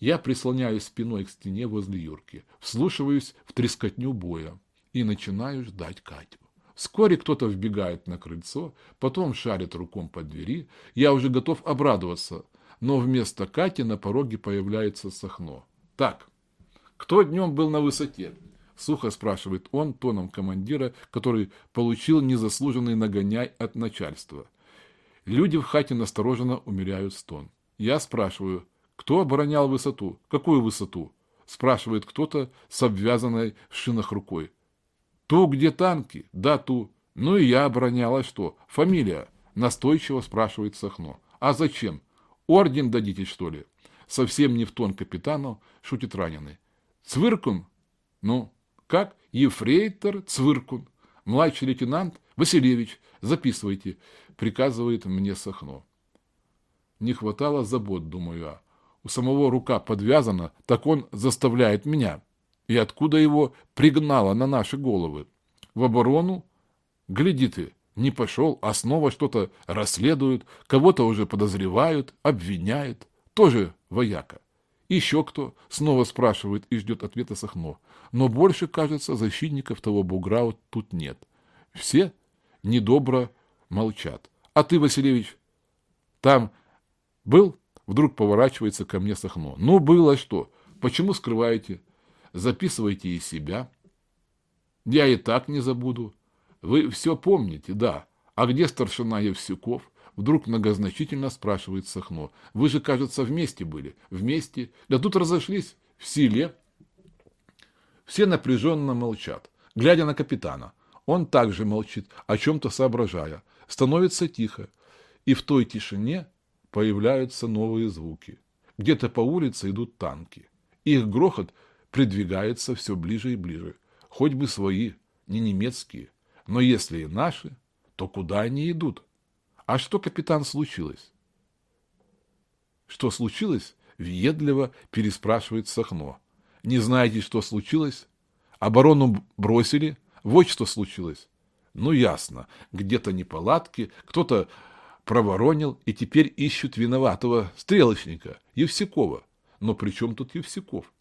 Я прислоняюсь спиной к стене возле Юрки, вслушиваюсь в трескотню боя и начинаю ждать Катю. Вскоре кто-то вбегает на крыльцо, потом шарит руком по двери. Я уже готов обрадоваться, но вместо Кати на пороге появляется Сахно. «Так, кто днем был на высоте?» Сухо спрашивает он тоном командира, который получил незаслуженный нагоняй от начальства. Люди в хате настороженно умеряют стон. Я спрашиваю, кто оборонял высоту? Какую высоту? Спрашивает кто-то с обвязанной в шинах рукой. Ту, где танки? Да, ту. Ну и я оборонял, а что? Фамилия? Настойчиво спрашивает Сахно. А зачем? Орден дадите, что ли? Совсем не в тон капитану, шутит раненый. Цвыркун? Ну, как? Ефрейтор Цвыркун. Младший лейтенант Василевич. Записывайте, приказывает мне Сахно. Не хватало забот, думаю я. У самого рука подвязана, так он заставляет меня. И откуда его пригнало на наши головы? В оборону? Гляди ты, не пошел, а снова что-то расследуют, кого-то уже подозревают, обвиняют. Тоже вояка. Еще кто? Снова спрашивает и ждет ответа Сахно. Но больше, кажется, защитников того бугра тут нет. Все недобро молчат. А ты, Василевич, там был? Вдруг поворачивается ко мне Сахно. Ну, было что? Почему скрываете? Записывайте и себя. Я и так не забуду. Вы все помните, да. А где старшина Евсюков? Вдруг многозначительно спрашивает Сахно. Вы же, кажется, вместе были. Вместе. Да тут разошлись. В селе. Все напряженно молчат, глядя на капитана. Он также молчит, о чем-то соображая. Становится тихо. И в той тишине появляются новые звуки. Где-то по улице идут танки. Их грохот придвигается все ближе и ближе. Хоть бы свои, не немецкие. Но если и наши, то куда они идут? А что, капитан, случилось? Что случилось? Въедливо переспрашивает Сахно. Не знаете, что случилось? Оборону бросили? Вот что случилось. Ну, ясно. Где-то неполадки, кто-то проворонил, и теперь ищут виноватого стрелочника, Евсякова. Но при чем тут Евсяков?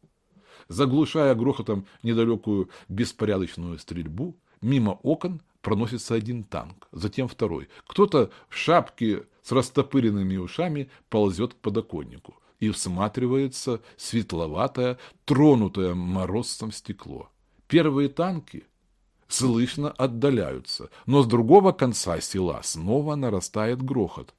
Заглушая грохотом недалекую беспорядочную стрельбу, мимо окон проносится один танк, затем второй. Кто-то в шапке с растопыренными ушами ползет к подоконнику и всматривается светловатое, тронутое морозцем стекло. Первые танки слышно отдаляются, но с другого конца села снова нарастает грохот.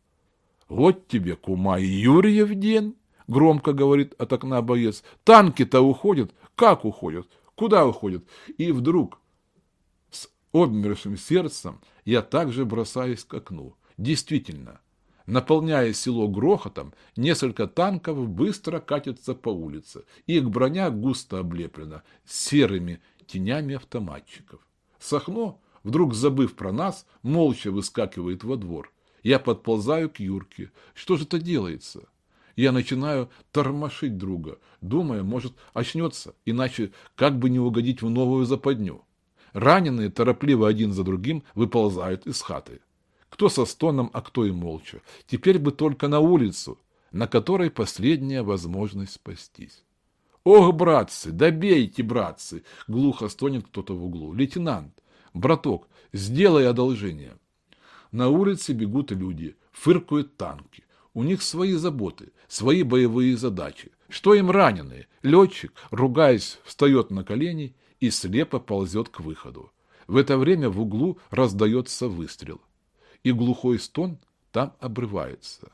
«Вот тебе, кума, Юрьев день!» — громко говорит от окна боец. «Танки-то уходят! Как уходят? Куда уходят?» И вдруг Обмершим сердцем я также бросаюсь к окну. Действительно, наполняя село грохотом, несколько танков быстро катятся по улице. Их броня густо облеплена серыми тенями автоматчиков. Сахно, вдруг забыв про нас, молча выскакивает во двор. Я подползаю к Юрке. Что же это делается? Я начинаю тормошить друга, думая, может, очнется, иначе как бы не угодить в новую западню. Раненые торопливо один за другим выползают из хаты. Кто со стоном, а кто и молча. Теперь бы только на улицу, на которой последняя возможность спастись. «Ох, братцы, добейте, братцы!» — глухо стонет кто-то в углу. «Лейтенант, браток, сделай одолжение!» На улице бегут люди, фыркают танки. У них свои заботы, свои боевые задачи. Что им раненые? Летчик, ругаясь, встает на колени и слепо ползет к выходу. В это время в углу раздается выстрел. И глухой стон там обрывается.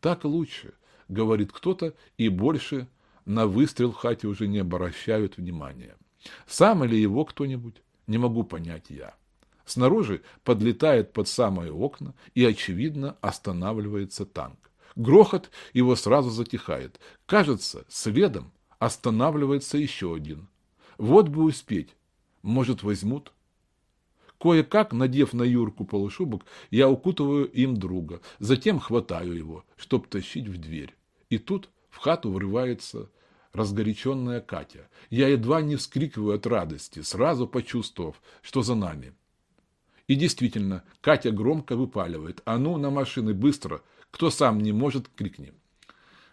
Так лучше, говорит кто-то, и больше на выстрел хате уже не обращают внимания. Сам или его кто-нибудь? Не могу понять я. Снаружи подлетает под самые окна и, очевидно, останавливается танк. Грохот его сразу затихает. Кажется, следом останавливается еще один. Вот бы успеть. Может, возьмут? Кое-как, надев на Юрку полушубок, я укутываю им друга. Затем хватаю его, чтоб тащить в дверь. И тут в хату врывается разгоряченная Катя. Я едва не вскрикиваю от радости, сразу почувствовав, что за нами. И действительно, Катя громко выпаливает. «А ну, на машины, быстро! Кто сам не может, крикни!»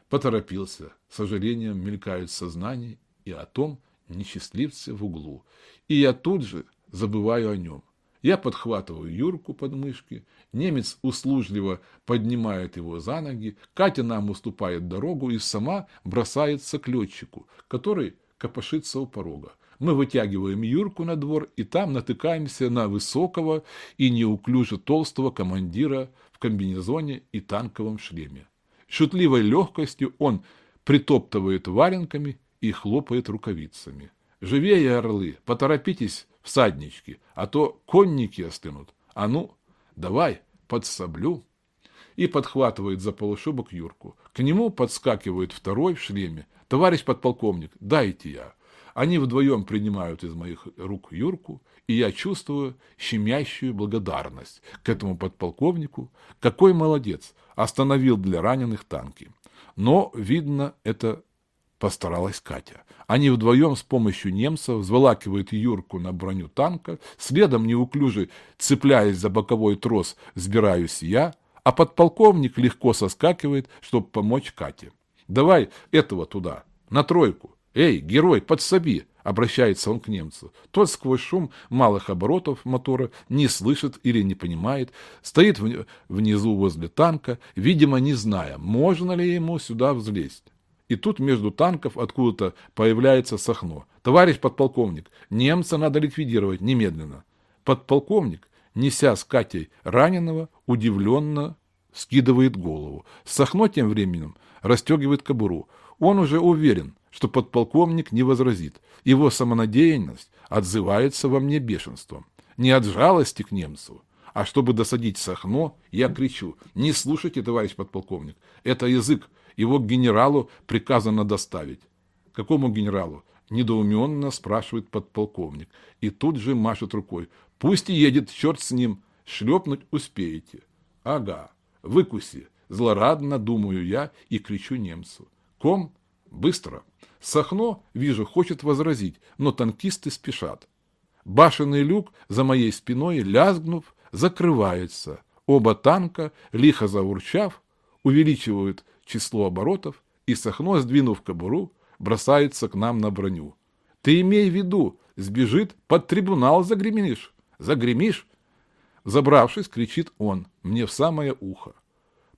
Поторопился. С сожалением мелькают сознание и о том несчастливце в углу. И я тут же забываю о нем. Я подхватываю Юрку под мышки, немец услужливо поднимает его за ноги, Катя нам уступает дорогу и сама бросается к летчику, который копошится у порога. Мы вытягиваем Юрку на двор и там натыкаемся на высокого и неуклюже толстого командира в комбинезоне и танковом шлеме. Шутливой легкостью он притоптывает валенками и хлопает рукавицами. «Живее, орлы, поторопитесь, всаднички, а то конники остынут. А ну, давай, подсоблю!» И подхватывает за полушубок Юрку. К нему подскакивает второй в шлеме. «Товарищ подполковник, дайте я!» Они вдвоем принимают из моих рук Юрку, и я чувствую щемящую благодарность к этому подполковнику. Какой молодец, остановил для раненых танки. Но, видно, это постаралась Катя. Они вдвоем с помощью немцев взволакивают Юрку на броню танка, следом неуклюже цепляясь за боковой трос, сбираюсь я, а подполковник легко соскакивает, чтобы помочь Кате. «Давай этого туда, на тройку. Эй, герой, подсоби!» — обращается он к немцу. Тот сквозь шум малых оборотов мотора не слышит или не понимает, стоит внизу возле танка, видимо, не зная, можно ли ему сюда взлезть. И тут между танков откуда-то появляется Сахно. «Товарищ подполковник, немца надо ликвидировать немедленно». Подполковник, неся с Катей раненого, удивленно скидывает голову. Сахно тем временем расстегивает кобуру. Он уже уверен, что подполковник не возразит. Его самонадеянность отзывается во мне бешенством. Не от жалости к немцу, а чтобы досадить Сахно, я кричу, не слушайте, товарищ подполковник, это язык, его к генералу приказано доставить. Какому генералу? Недоуменно спрашивает подполковник. И тут же машет рукой. Пусть едет, черт с ним. Шлепнуть успеете. Ага, выкуси. Злорадно думаю я и кричу немцу. Ком, быстро. Сахно, вижу, хочет возразить, но танкисты спешат. Башенный люк за моей спиной, лязгнув, закрывается. Оба танка, лихо заурчав, увеличивают число оборотов, и Сахно, сдвинув кобуру, бросается к нам на броню. Ты имей в виду, сбежит, под трибунал загремишь. Загремишь? Забравшись, кричит он мне в самое ухо.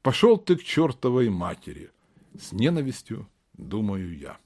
Пошел ты к чертовой матери. С ненавистью думаю я.